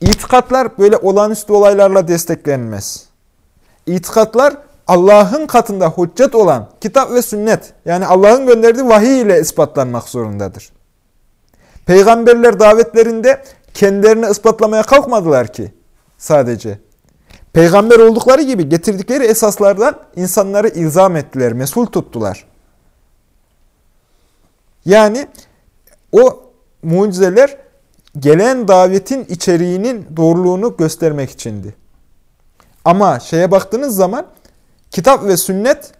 İtikatlar böyle olağanüstü olaylarla desteklenmez. İtikatlar Allah'ın katında hüccet olan kitap ve sünnet yani Allah'ın gönderdiği vahiy ile ispatlanmak zorundadır. Peygamberler davetlerinde kendilerini ispatlamaya kalkmadılar ki sadece. Peygamber oldukları gibi getirdikleri esaslardan insanları ilzam ettiler, mesul tuttular. Yani o mucizeler gelen davetin içeriğinin doğruluğunu göstermek içindi. Ama şeye baktığınız zaman kitap ve sünnet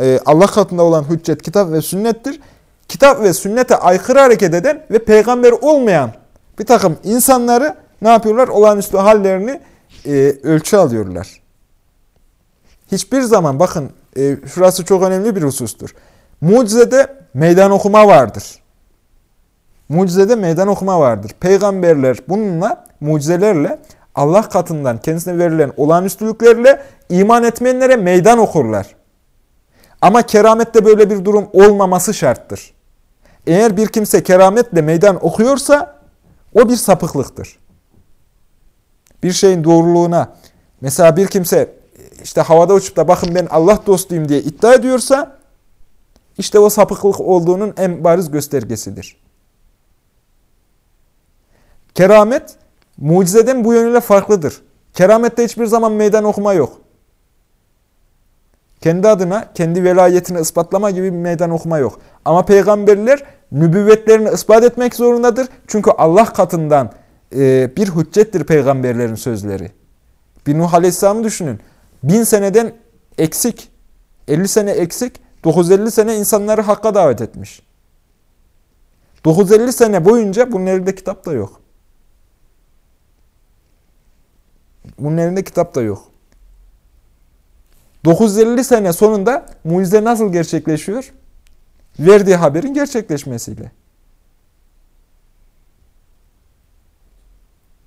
e, Allah katında olan hüccet kitap ve sünnettir. Kitap ve sünnete aykırı hareket eden ve peygamber olmayan bir takım insanları ne yapıyorlar? Olağanüstü hallerini e, ölçü alıyorlar. Hiçbir zaman bakın e, şurası çok önemli bir husustur. Mucizede meydan okuma vardır. Mucizede meydan okuma vardır. Peygamberler bununla, mucizelerle Allah katından kendisine verilen olağanüstülüklerle iman etmeyenlere meydan okurlar. Ama keramette böyle bir durum olmaması şarttır. Eğer bir kimse kerametle meydan okuyorsa o bir sapıklıktır. Bir şeyin doğruluğuna mesela bir kimse işte havada uçup da bakın ben Allah dostuyum diye iddia ediyorsa işte o sapıklık olduğunun en bariz göstergesidir. Keramet mucizeden bu yönüyle farklıdır. Keramette hiçbir zaman meydan okuma yok. Kendi adına, kendi velayetini ispatlama gibi bir meydan okuma yok. Ama peygamberler nübüvvetlerini ispat etmek zorundadır. Çünkü Allah katından e, bir hüccettir peygamberlerin sözleri. Bir Nuh Aleyhisselam'ı düşünün. Bin seneden eksik, 50 sene eksik, 950 sene insanları hakka davet etmiş. 950 sene boyunca bunun elinde kitap da yok. Bunun elinde kitap da yok. 950 sene sonunda mucize nasıl gerçekleşiyor? Verdiği haberin gerçekleşmesiyle.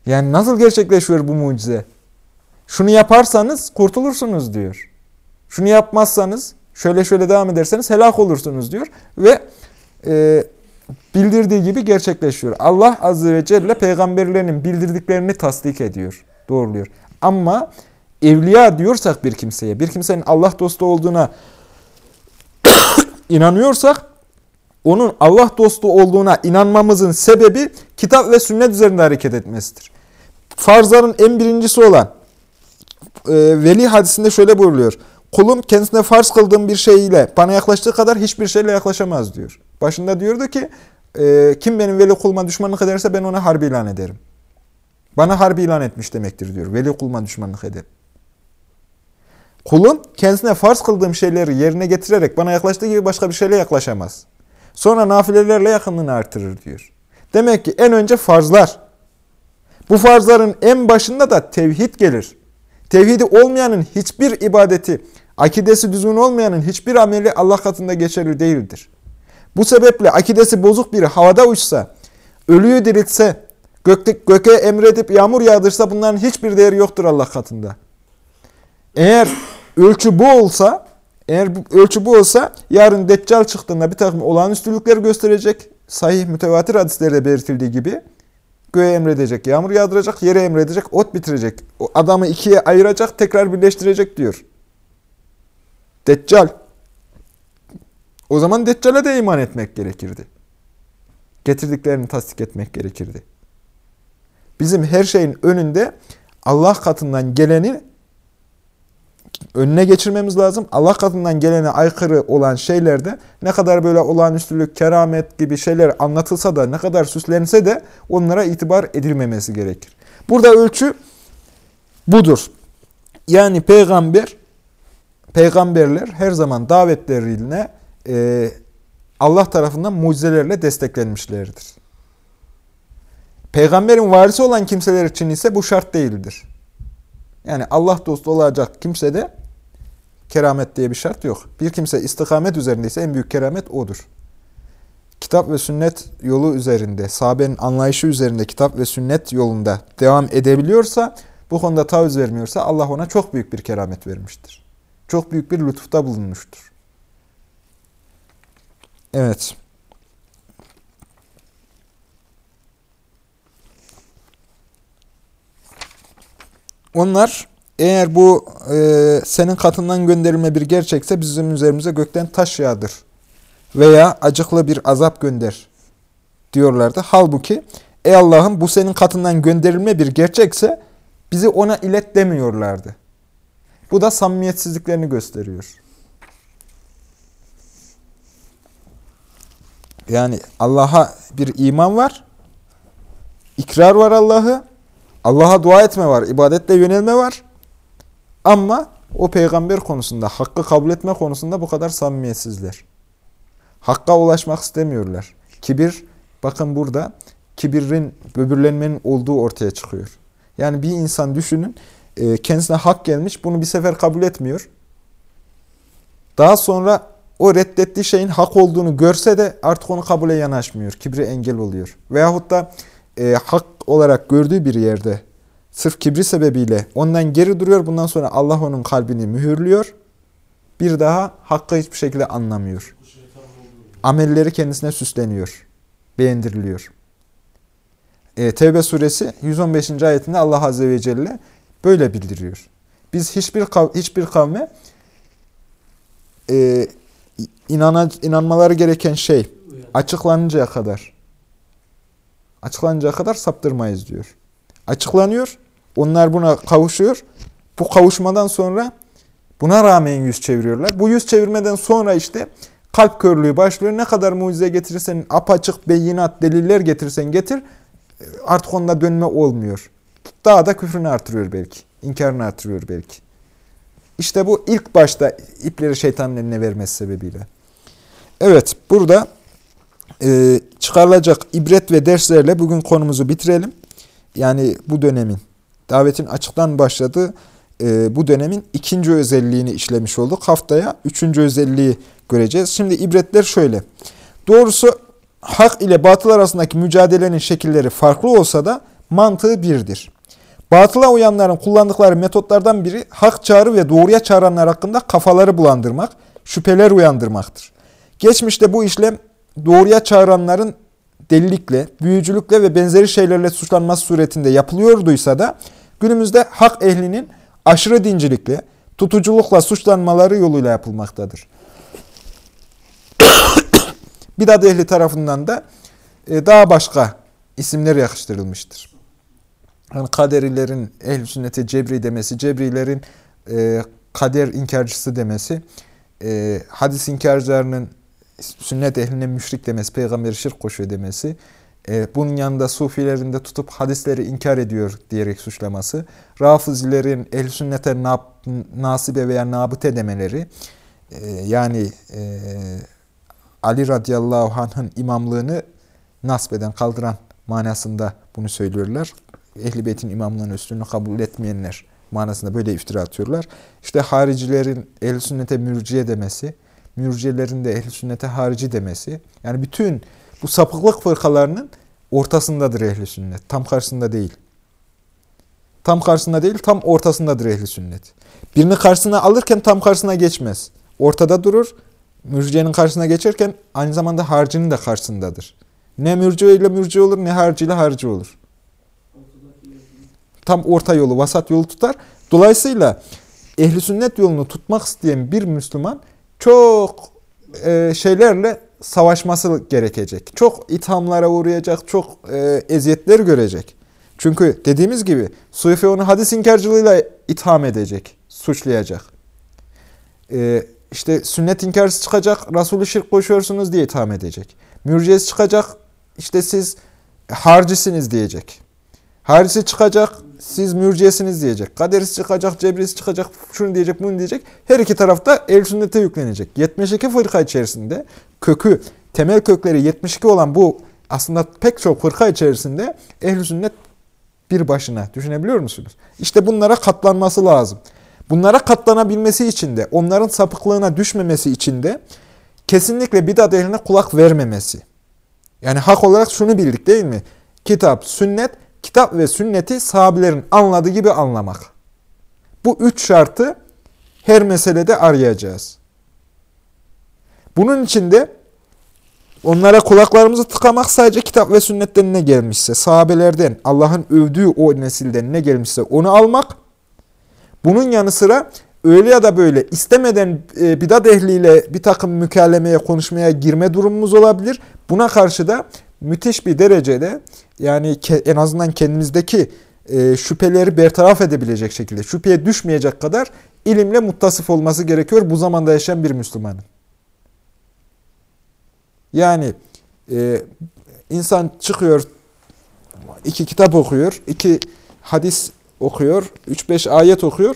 Yani nasıl gerçekleşiyor bu mucize? Şunu yaparsanız kurtulursunuz diyor. Şunu yapmazsanız, şöyle şöyle devam ederseniz helak olursunuz diyor. Ve e, bildirdiği gibi gerçekleşiyor. Allah Azze ve Celle peygamberlerinin bildirdiklerini tasdik ediyor, doğruluyor. Ama evliya diyorsak bir kimseye, bir kimsenin Allah dostu olduğuna inanıyorsak, onun Allah dostu olduğuna inanmamızın sebebi kitap ve sünnet üzerinde hareket etmesidir. Farzların en birincisi olan e, Veli hadisinde şöyle buyuruluyor. Kulum kendisine farz kıldığım bir şeyle bana yaklaştığı kadar hiçbir şeyle yaklaşamaz diyor. Başında diyordu ki e, kim benim veli kuluma düşmanlık ederse ben ona harbi ilan ederim. Bana harbi ilan etmiş demektir diyor. Veli kuluma düşmanlık eder. Kulum kendisine farz kıldığım şeyleri yerine getirerek bana yaklaştığı gibi başka bir şeyle yaklaşamaz. Sonra nafilelerle yakınlığını artırır diyor. Demek ki en önce farzlar. Bu farzların en başında da tevhid gelir. Tevhidi olmayanın hiçbir ibadeti, akidesi düzgün olmayanın hiçbir ameli Allah katında geçerli değildir. Bu sebeple akidesi bozuk biri havada uçsa, ölüyü diriltse, gökte, göke emredip yağmur yağdırsa bunların hiçbir değeri yoktur Allah katında. Eğer ölçü bu olsa, eğer ölçü bu olsa yarın Deccal çıktığında bir takım olağanüstülükler gösterecek. Sahih mütevatir hadislerde belirtildiği gibi göğe emredecek, yağmur yağdıracak, yere emredecek, ot bitirecek. O adamı ikiye ayıracak, tekrar birleştirecek diyor. Deccal. O zaman Deccal'e de iman etmek gerekirdi. Getirdiklerini tasdik etmek gerekirdi. Bizim her şeyin önünde Allah katından geleni önüne geçirmemiz lazım. Allah katından gelene aykırı olan şeylerde ne kadar böyle olağanüstülük, keramet gibi şeyler anlatılsa da ne kadar süslense de onlara itibar edilmemesi gerekir. Burada ölçü budur. Yani peygamber, peygamberler her zaman davetlerine e, Allah tarafından mucizelerle desteklenmişlerdir. Peygamberin varisi olan kimseler için ise bu şart değildir. Yani Allah dostu olacak kimse de keramet diye bir şart yok. Bir kimse istikamet üzerindeyse en büyük keramet odur. Kitap ve sünnet yolu üzerinde, sahabenin anlayışı üzerinde kitap ve sünnet yolunda devam edebiliyorsa, bu konuda taviz vermiyorsa Allah ona çok büyük bir keramet vermiştir. Çok büyük bir lütufta bulunmuştur. Evet. Onlar eğer bu e, senin katından gönderilme bir gerçekse bizim üzerimize gökten taş yağdır veya acıklı bir azap gönder diyorlardı. Halbuki ey Allah'ım bu senin katından gönderilme bir gerçekse bizi ona ilet demiyorlardı. Bu da samimiyetsizliklerini gösteriyor. Yani Allah'a bir iman var, ikrar var Allah'ı, Allah'a dua etme var, ibadetle yönelme var. Ama o peygamber konusunda, hakkı kabul etme konusunda bu kadar samimiyetsizler. Hakka ulaşmak istemiyorlar. Kibir, bakın burada kibirin, böbürlenmenin olduğu ortaya çıkıyor. Yani bir insan düşünün, e, kendisine hak gelmiş, bunu bir sefer kabul etmiyor. Daha sonra o reddettiği şeyin hak olduğunu görse de artık onu kabule yanaşmıyor. Kibri engel oluyor. Veyahut da e, hak olarak gördüğü bir yerde sırf kibri sebebiyle ondan geri duruyor. Bundan sonra Allah onun kalbini mühürlüyor. Bir daha hakkı hiçbir şekilde anlamıyor. Amelleri kendisine süsleniyor. Beğendiriliyor. E, Tevbe suresi 115. ayetinde Allah Azze ve Celle böyle bildiriyor. Biz hiçbir kav hiçbir kavme e, inana, inanmaları gereken şey açıklanıncaya kadar açıklanıncaya kadar saptırmayız diyor. Açıklanıyor. Onlar buna kavuşuyor. Bu kavuşmadan sonra buna rağmen yüz çeviriyorlar. Bu yüz çevirmeden sonra işte kalp körlüğü başlıyor. Ne kadar mucize getirirsen, apaçık beyinat, deliller getirsen getir artık onda dönme olmuyor. Daha da küfrünü artırıyor belki. İnkarını artırıyor belki. İşte bu ilk başta ipleri şeytanın eline vermesi sebebiyle. Evet, burada e, çıkarılacak ibret ve derslerle bugün konumuzu bitirelim. Yani bu dönemin, davetin açıktan başladığı e, bu dönemin ikinci özelliğini işlemiş olduk. Haftaya üçüncü özelliği göreceğiz. Şimdi ibretler şöyle. Doğrusu hak ile batıl arasındaki mücadelenin şekilleri farklı olsa da mantığı birdir. Batıla uyanların kullandıkları metotlardan biri hak çağrı ve doğruya çağıranlar hakkında kafaları bulandırmak, şüpheler uyandırmaktır. Geçmişte bu işlem doğruya çağıranların delilikle, büyücülükle ve benzeri şeylerle suçlanması suretinde yapılıyorduysa da günümüzde hak ehlinin aşırı dincilikle, tutuculukla suçlanmaları yoluyla yapılmaktadır. Bidat ehli tarafından da e, daha başka isimler yakıştırılmıştır. Yani kaderilerin ehl sünnete cebri demesi, cebrilerin e, kader inkarcısı demesi, e, hadis inkarcılarının sünnet ehline müşrik demesi, peygamberi şirk koşuyor demesi, e, bunun yanında sufilerin de tutup hadisleri inkar ediyor diyerek suçlaması, rafizilerin ehl sünnete nab, nasibe veya nabıte demeleri, e, yani e, Ali radıyallahu anh'ın imamlığını nasbeden, kaldıran manasında bunu söylüyorlar. Ehl-i Beyt'in imamlığının üstünü kabul etmeyenler manasında böyle iftira atıyorlar. İşte haricilerin ehl sünnete mürciye demesi, mürciyelerin de ehl sünnete harici demesi. Yani bütün bu sapıklık fırkalarının ortasındadır ehl sünnet. Tam karşısında değil. Tam karşısında değil, tam ortasındadır ehl sünnet. Birini karşısına alırken tam karşısına geçmez. Ortada durur. Mürciyenin karşısına geçerken aynı zamanda harcinin de karşısındadır. Ne mürciye ile mürciye olur ne harci ile harcı olur. Tam orta yolu, vasat yolu tutar. Dolayısıyla ehli sünnet yolunu tutmak isteyen bir Müslüman çok e, şeylerle savaşması gerekecek. Çok ithamlara uğrayacak, çok e, eziyetler görecek. Çünkü dediğimiz gibi Sufi onu hadis inkarcılığıyla itham edecek, suçlayacak. e, işte sünnet inkarcısı çıkacak, Resulü şirk koşuyorsunuz diye itham edecek. Mürciyesi çıkacak, işte siz harcisiniz diyecek. Harisi çıkacak, siz mürciyesiniz diyecek. Kaderisi çıkacak, cebrisi çıkacak, şunu diyecek, bunu diyecek. Her iki tarafta el sünnete yüklenecek. 72 fırka içerisinde kökü, temel kökleri 72 olan bu aslında pek çok fırka içerisinde ehl sünnet bir başına. Düşünebiliyor musunuz? İşte bunlara katlanması lazım. Bunlara katlanabilmesi için de, onların sapıklığına düşmemesi için de kesinlikle bidat ehline kulak vermemesi. Yani hak olarak şunu bildik değil mi? Kitap, sünnet, kitap ve sünneti sahabelerin anladığı gibi anlamak. Bu üç şartı her meselede arayacağız. Bunun için de onlara kulaklarımızı tıkamak sadece kitap ve sünnetten ne gelmişse, sahabelerden, Allah'ın övdüğü o nesilden ne gelmişse onu almak. Bunun yanı sıra öyle ya da böyle istemeden e, bidat ehliyle bir takım mükellemeye, konuşmaya girme durumumuz olabilir. Buna karşı da müthiş bir derecede yani en azından kendimizdeki e, şüpheleri bertaraf edebilecek şekilde, şüpheye düşmeyecek kadar ilimle muttasıf olması gerekiyor bu zamanda yaşayan bir Müslümanın. Yani e, insan çıkıyor, iki kitap okuyor, iki hadis okuyor, üç beş ayet okuyor.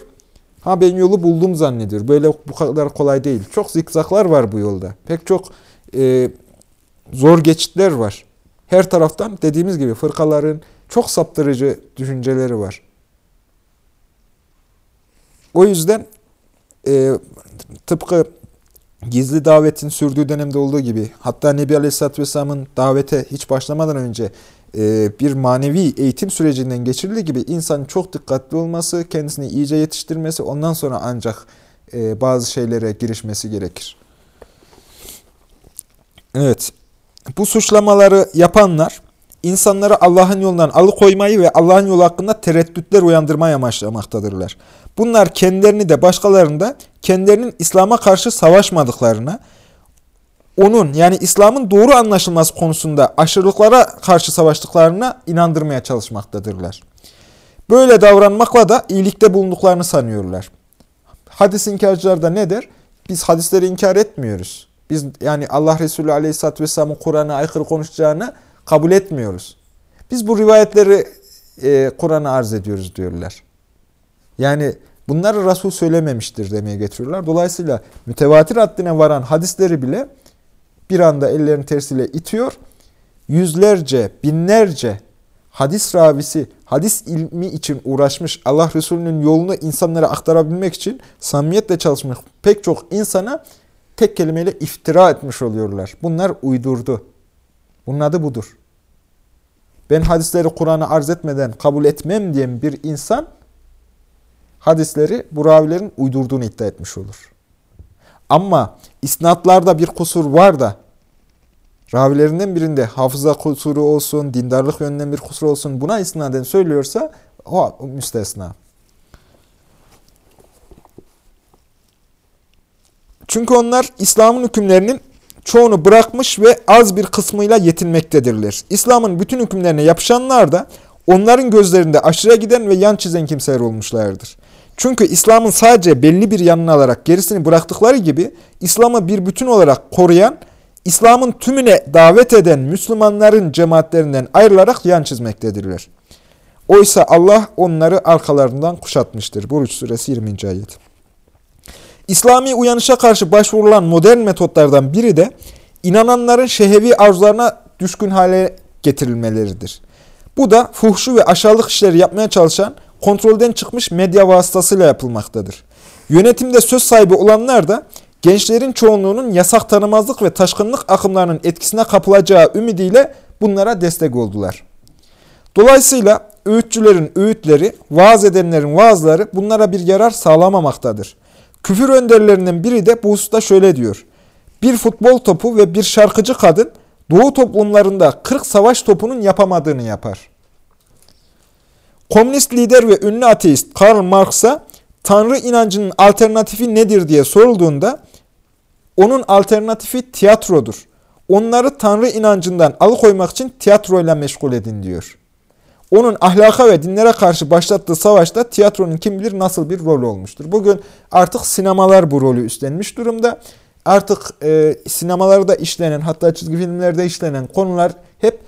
Ha ben yolu buldum zannediyor. Böyle bu kadar kolay değil. Çok zikzaklar var bu yolda. Pek çok e, zor geçitler var. Her taraftan dediğimiz gibi fırkaların çok saptırıcı düşünceleri var. O yüzden e, tıpkı gizli davetin sürdüğü dönemde olduğu gibi hatta Nebi Aleyhisselatü Vesselam'ın davete hiç başlamadan önce e, bir manevi eğitim sürecinden geçirildiği gibi insanın çok dikkatli olması, kendisini iyice yetiştirmesi ondan sonra ancak e, bazı şeylere girişmesi gerekir. Evet, bu suçlamaları yapanlar insanları Allah'ın yolundan alıkoymayı ve Allah'ın yolu hakkında tereddütler uyandırmaya amaçlamaktadırlar. Bunlar kendilerini de başkalarını da kendilerinin İslam'a karşı savaşmadıklarına, onun yani İslam'ın doğru anlaşılması konusunda aşırılıklara karşı savaştıklarına inandırmaya çalışmaktadırlar. Böyle davranmakla da iyilikte bulunduklarını sanıyorlar. Hadis inkarcılar da ne der? Biz hadisleri inkar etmiyoruz. Biz yani Allah Resulü Aleyhisselatü Vesselam'ın Kur'an'a aykırı konuşacağını kabul etmiyoruz. Biz bu rivayetleri e, Kur'an'a arz ediyoruz diyorlar. Yani bunları Resul söylememiştir demeye getiriyorlar. Dolayısıyla mütevatir haddine varan hadisleri bile bir anda ellerini tersiyle itiyor. Yüzlerce, binlerce hadis ravisi, hadis ilmi için uğraşmış, Allah Resulü'nün yolunu insanlara aktarabilmek için samimiyetle çalışmış pek çok insana tek kelimeyle iftira etmiş oluyorlar. Bunlar uydurdu. Bunun adı budur. Ben hadisleri Kur'an'a arz etmeden kabul etmem diyen bir insan hadisleri bu ravilerin uydurduğunu iddia etmiş olur. Ama isnatlarda bir kusur var da ravilerinden birinde hafıza kusuru olsun, dindarlık yönünden bir kusur olsun buna isnaden söylüyorsa o müstesna. Çünkü onlar İslam'ın hükümlerinin çoğunu bırakmış ve az bir kısmıyla yetinmektedirler. İslam'ın bütün hükümlerine yapışanlar da onların gözlerinde aşırıya giden ve yan çizen kimseler olmuşlardır. Çünkü İslam'ın sadece belli bir yanını alarak gerisini bıraktıkları gibi İslam'ı bir bütün olarak koruyan, İslam'ın tümüne davet eden Müslümanların cemaatlerinden ayrılarak yan çizmektedirler. Oysa Allah onları arkalarından kuşatmıştır. Buruç suresi 20. ayet. İslami uyanışa karşı başvurulan modern metotlardan biri de inananların şehevi arzularına düşkün hale getirilmeleridir. Bu da fuhşu ve aşağılık işleri yapmaya çalışan kontrolden çıkmış medya vasıtasıyla yapılmaktadır. Yönetimde söz sahibi olanlar da gençlerin çoğunluğunun yasak tanımazlık ve taşkınlık akımlarının etkisine kapılacağı ümidiyle bunlara destek oldular. Dolayısıyla öğütçülerin öğütleri, vaaz edenlerin vaazları bunlara bir yarar sağlamamaktadır. Küfür önderlerinden biri de bu hususta şöyle diyor. Bir futbol topu ve bir şarkıcı kadın Doğu toplumlarında 40 savaş topunun yapamadığını yapar. Komünist lider ve ünlü ateist Karl Marx'a Tanrı inancının alternatifi nedir diye sorulduğunda onun alternatifi tiyatrodur. Onları Tanrı inancından alıkoymak için tiyatroyla meşgul edin diyor. Onun ahlaka ve dinlere karşı başlattığı savaşta tiyatronun kim bilir nasıl bir rol olmuştur. Bugün artık sinemalar bu rolü üstlenmiş durumda. Artık e, sinemalarda işlenen hatta çizgi filmlerde işlenen konular hep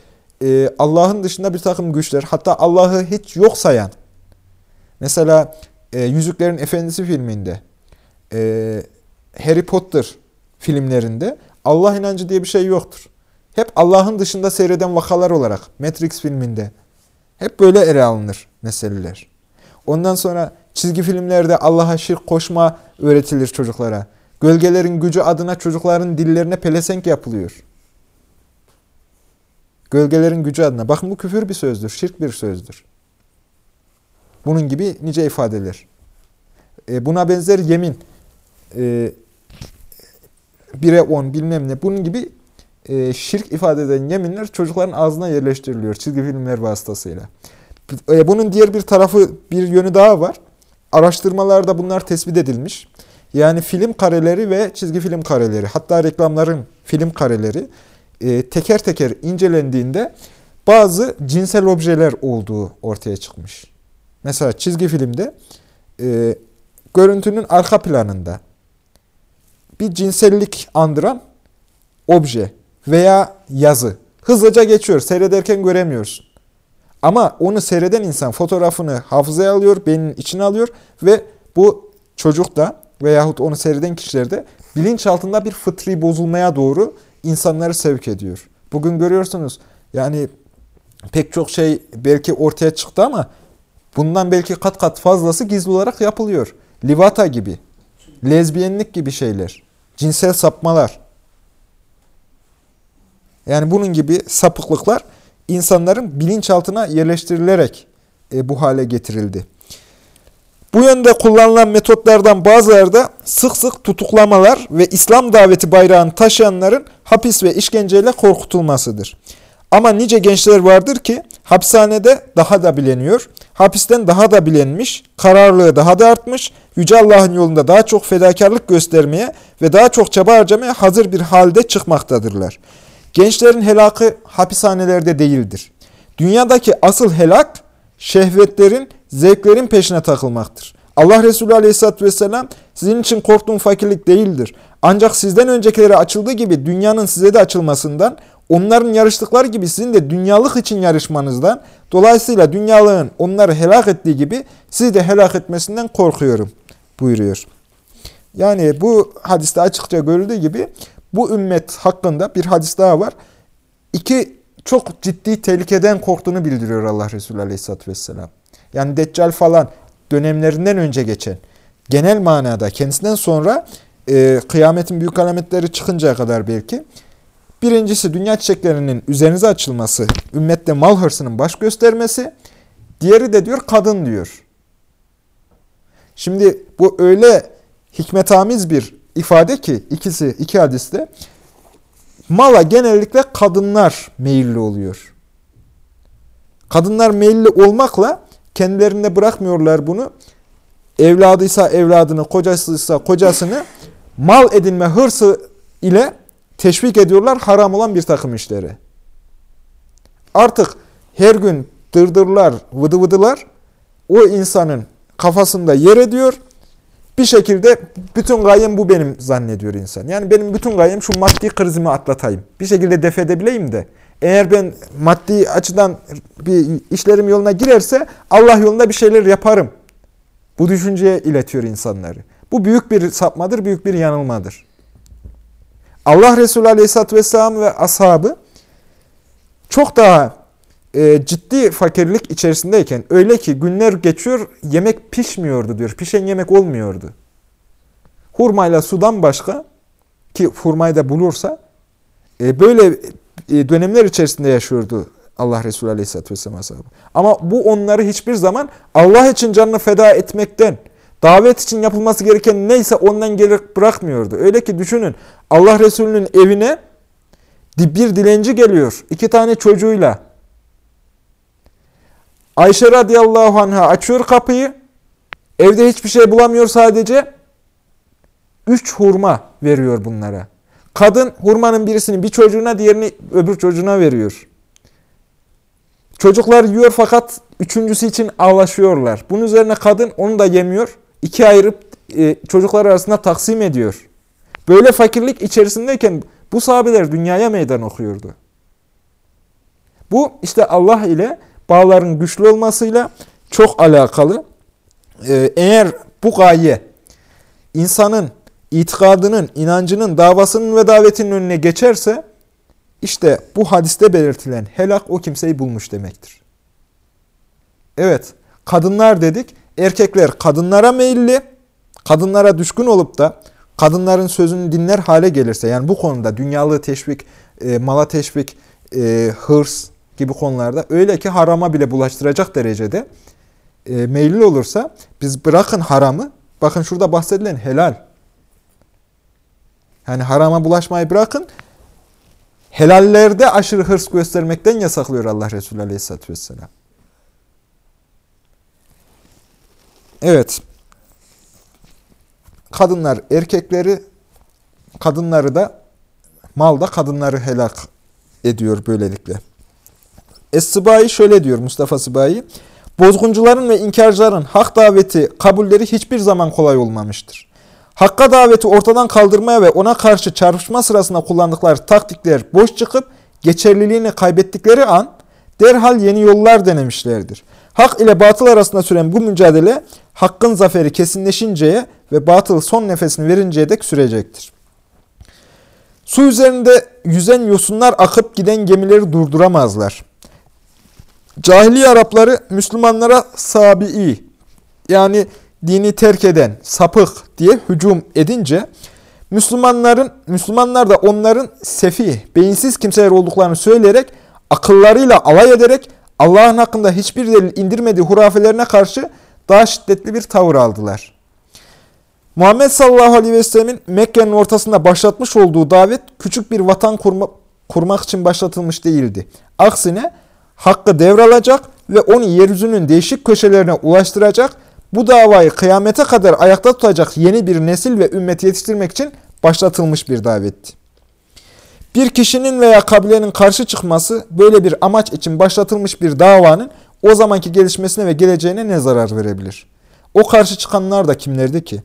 e, Allah'ın dışında bir takım güçler hatta Allah'ı hiç yok sayan. Mesela e, Yüzüklerin Efendisi filminde e, Harry Potter filmlerinde Allah inancı diye bir şey yoktur. Hep Allah'ın dışında seyreden vakalar olarak Matrix filminde hep böyle ele alınır meseleler. Ondan sonra çizgi filmlerde Allah'a şirk koşma öğretilir çocuklara. Gölgelerin gücü adına çocukların dillerine pelesenk yapılıyor. Gölgelerin gücü adına. Bakın bu küfür bir sözdür, şirk bir sözdür. Bunun gibi nice ifadeler. E, buna benzer yemin. E, 1'e 10 bilmem ne. Bunun gibi e, şirk ifade eden yeminler çocukların ağzına yerleştiriliyor çizgi filmler vasıtasıyla. E, bunun diğer bir tarafı, bir yönü daha var. Araştırmalarda bunlar tespit edilmiş. Yani film kareleri ve çizgi film kareleri, hatta reklamların film kareleri e, teker teker incelendiğinde bazı cinsel objeler olduğu ortaya çıkmış. Mesela çizgi filmde e, görüntünün arka planında bir cinsellik andıran obje veya yazı hızlıca geçiyor. Seyrederken göremiyorsun. Ama onu seyreden insan fotoğrafını hafızaya alıyor, beyninin içine alıyor ve bu çocuk da veyahut onu seyreden kişiler de bilinçaltında bir fıtri bozulmaya doğru insanları sevk ediyor. Bugün görüyorsunuz yani pek çok şey belki ortaya çıktı ama bundan belki kat kat fazlası gizli olarak yapılıyor. Livata gibi, lezbiyenlik gibi şeyler, cinsel sapmalar. Yani bunun gibi sapıklıklar insanların bilinçaltına yerleştirilerek e, bu hale getirildi. Bu yönde kullanılan metotlardan bazıları da sık sık tutuklamalar ve İslam daveti bayrağını taşıyanların hapis ve işkenceyle korkutulmasıdır. Ama nice gençler vardır ki hapishanede daha da bileniyor, hapisten daha da bilenmiş, kararlılığı daha da artmış, Yüce Allah'ın yolunda daha çok fedakarlık göstermeye ve daha çok çaba harcamaya hazır bir halde çıkmaktadırlar. Gençlerin helakı hapishanelerde değildir. Dünyadaki asıl helak şehvetlerin, zevklerin peşine takılmaktır. Allah Resulü Aleyhisselatü Vesselam sizin için korktuğum fakirlik değildir. Ancak sizden öncekilere açıldığı gibi dünyanın size de açılmasından, onların yarıştıkları gibi sizin de dünyalık için yarışmanızdan, dolayısıyla dünyalığın onları helak ettiği gibi sizi de helak etmesinden korkuyorum buyuruyor. Yani bu hadiste açıkça görüldüğü gibi bu ümmet hakkında bir hadis daha var. İki çok ciddi tehlikeden korktuğunu bildiriyor Allah Resulü Aleyhisselatü Vesselam. Yani Deccal falan dönemlerinden önce geçen genel manada kendisinden sonra e, kıyametin büyük alametleri çıkıncaya kadar belki. Birincisi dünya çiçeklerinin üzerinize açılması, ümmette mal hırsının baş göstermesi. Diğeri de diyor kadın diyor. Şimdi bu öyle hikmetamiz bir ifade ki ikisi iki hadiste mala genellikle kadınlar meyilli oluyor. Kadınlar meyilli olmakla kendilerinde bırakmıyorlar bunu. Evladıysa evladını, kocasıysa kocasını mal edinme hırsı ile teşvik ediyorlar haram olan bir takım işleri. Artık her gün dırdırlar, vıdı vıdılar o insanın kafasında yer ediyor bir şekilde bütün gayem bu benim zannediyor insan. Yani benim bütün gayem şu maddi krizimi atlatayım. Bir şekilde def edebileyim de. Eğer ben maddi açıdan bir işlerim yoluna girerse Allah yolunda bir şeyler yaparım. Bu düşünceye iletiyor insanları. Bu büyük bir sapmadır, büyük bir yanılmadır. Allah Resulü Aleyhisselatü Vesselam ve ashabı çok daha e, ciddi fakirlik içerisindeyken öyle ki günler geçiyor yemek pişmiyordu diyor. Pişen yemek olmuyordu. Hurmayla sudan başka ki hurmayı da bulursa e, böyle e, dönemler içerisinde yaşıyordu Allah Resulü Aleyhisselatü Vesselam ashabı. Ama bu onları hiçbir zaman Allah için canını feda etmekten, davet için yapılması gereken neyse ondan geri bırakmıyordu. Öyle ki düşünün Allah Resulü'nün evine bir dilenci geliyor. iki tane çocuğuyla. Ayşe radıyallahu anh'a açıyor kapıyı. Evde hiçbir şey bulamıyor sadece. Üç hurma veriyor bunlara. Kadın hurmanın birisini bir çocuğuna diğerini öbür çocuğuna veriyor. Çocuklar yiyor fakat üçüncüsü için ağlaşıyorlar. Bunun üzerine kadın onu da yemiyor. İki ayırıp e, çocuklar arasında taksim ediyor. Böyle fakirlik içerisindeyken bu sahabeler dünyaya meydan okuyordu. Bu işte Allah ile bağların güçlü olmasıyla çok alakalı. Ee, eğer bu gaye insanın itikadının, inancının, davasının ve davetinin önüne geçerse işte bu hadiste belirtilen helak o kimseyi bulmuş demektir. Evet, kadınlar dedik. Erkekler kadınlara meyilli, kadınlara düşkün olup da kadınların sözünü dinler hale gelirse, yani bu konuda dünyalığı teşvik, e, mala teşvik, e, hırs gibi konularda öyle ki harama bile bulaştıracak derecede e, meyilli olursa biz bırakın haramı, bakın şurada bahsedilen helal. Yani harama bulaşmayı bırakın, helallerde aşırı hırs göstermekten yasaklıyor Allah Resulü Aleyhisselatü Vesselam. Evet. Kadınlar erkekleri, kadınları da malda kadınları helak ediyor böylelikle. Es-Sıbai şöyle diyor Mustafa Sıbai. Bozguncuların ve inkarcıların hak daveti kabulleri hiçbir zaman kolay olmamıştır. Hakka daveti ortadan kaldırmaya ve ona karşı çarpışma sırasında kullandıkları taktikler boş çıkıp geçerliliğini kaybettikleri an derhal yeni yollar denemişlerdir. Hak ile batıl arasında süren bu mücadele hakkın zaferi kesinleşinceye ve batıl son nefesini verinceye dek sürecektir. Su üzerinde yüzen yosunlar akıp giden gemileri durduramazlar. Cahiliye Arapları Müslümanlara sabi'i yani dini terk eden, sapık diye hücum edince Müslümanların Müslümanlar da onların sefih, beyinsiz kimseler olduklarını söyleyerek akıllarıyla alay ederek Allah'ın hakkında hiçbir delil indirmediği hurafelerine karşı daha şiddetli bir tavır aldılar. Muhammed sallallahu aleyhi ve sellemin Mekke'nin ortasında başlatmış olduğu davet küçük bir vatan kurma, kurmak için başlatılmış değildi. Aksine hakkı devralacak ve onu yeryüzünün değişik köşelerine ulaştıracak, bu davayı kıyamete kadar ayakta tutacak yeni bir nesil ve ümmet yetiştirmek için başlatılmış bir davetti. Bir kişinin veya kabilenin karşı çıkması böyle bir amaç için başlatılmış bir davanın o zamanki gelişmesine ve geleceğine ne zarar verebilir? O karşı çıkanlar da kimlerdi ki?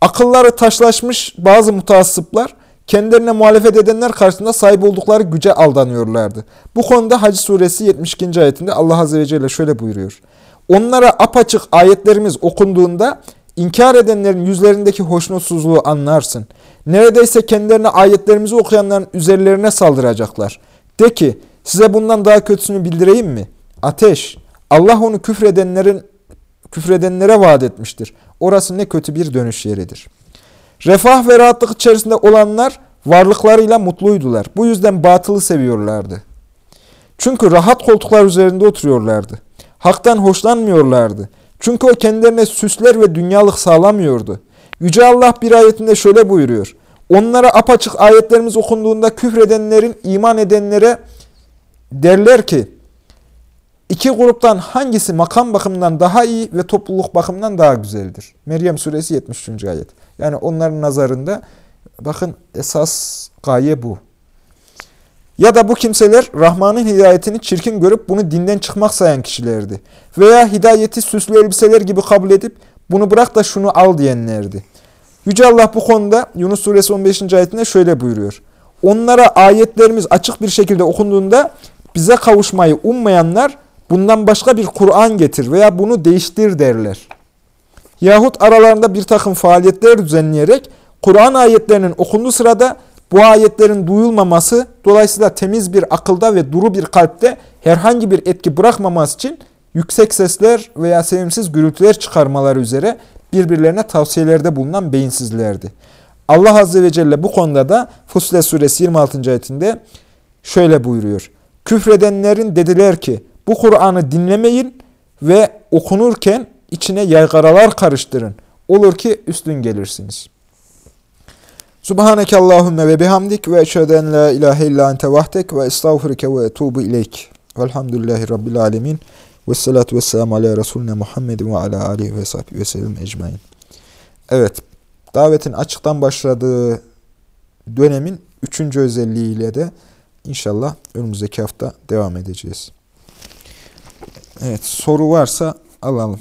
Akılları taşlaşmış bazı mutassıplar, kendilerine muhalefet edenler karşısında sahip oldukları güce aldanıyorlardı. Bu konuda Hac suresi 72. ayetinde Allah Azze ve Celle şöyle buyuruyor. Onlara apaçık ayetlerimiz okunduğunda inkar edenlerin yüzlerindeki hoşnutsuzluğu anlarsın. Neredeyse kendilerine ayetlerimizi okuyanların üzerlerine saldıracaklar. De ki size bundan daha kötüsünü bildireyim mi? Ateş. Allah onu küfredenlerin küfredenlere vaat etmiştir. Orası ne kötü bir dönüş yeridir. Refah ve rahatlık içerisinde olanlar varlıklarıyla mutluydular. Bu yüzden batılı seviyorlardı. Çünkü rahat koltuklar üzerinde oturuyorlardı. Haktan hoşlanmıyorlardı. Çünkü o kendilerine süsler ve dünyalık sağlamıyordu. Yüce Allah bir ayetinde şöyle buyuruyor. Onlara apaçık ayetlerimiz okunduğunda küfredenlerin iman edenlere derler ki iki gruptan hangisi makam bakımından daha iyi ve topluluk bakımından daha güzeldir? Meryem suresi 73. ayet. Yani onların nazarında bakın esas gaye bu. Ya da bu kimseler Rahman'ın hidayetini çirkin görüp bunu dinden çıkmak sayan kişilerdi. Veya hidayeti süslü elbiseler gibi kabul edip bunu bırak da şunu al diyenlerdi. Yüce Allah bu konuda Yunus suresi 15. ayetinde şöyle buyuruyor. Onlara ayetlerimiz açık bir şekilde okunduğunda bize kavuşmayı ummayanlar bundan başka bir Kur'an getir veya bunu değiştir derler. Yahut aralarında bir takım faaliyetler düzenleyerek Kur'an ayetlerinin okunduğu sırada bu ayetlerin duyulmaması dolayısıyla temiz bir akılda ve duru bir kalpte herhangi bir etki bırakmaması için yüksek sesler veya sevimsiz gürültüler çıkarmaları üzere birbirlerine tavsiyelerde bulunan beyinsizlerdi. Allah Azze ve Celle bu konuda da Fussilet Suresi 26. ayetinde şöyle buyuruyor. Küfredenlerin dediler ki bu Kur'an'ı dinlemeyin ve okunurken içine yaygaralar karıştırın. Olur ki üstün gelirsiniz. Subhaneke Allahümme ve bihamdik ve eşheden la ilahe illa ente vahdek ve estağfurike ve etubu ileyk. Velhamdülillahi Rabbil alemin. Ve salatu ve selamu ala Resulüne Muhammedin ve ala alihi ve sahbihi ve sellem ecmain. Evet, davetin açıktan başladığı dönemin üçüncü özelliğiyle de inşallah önümüzdeki hafta devam edeceğiz. Evet soru varsa alalım.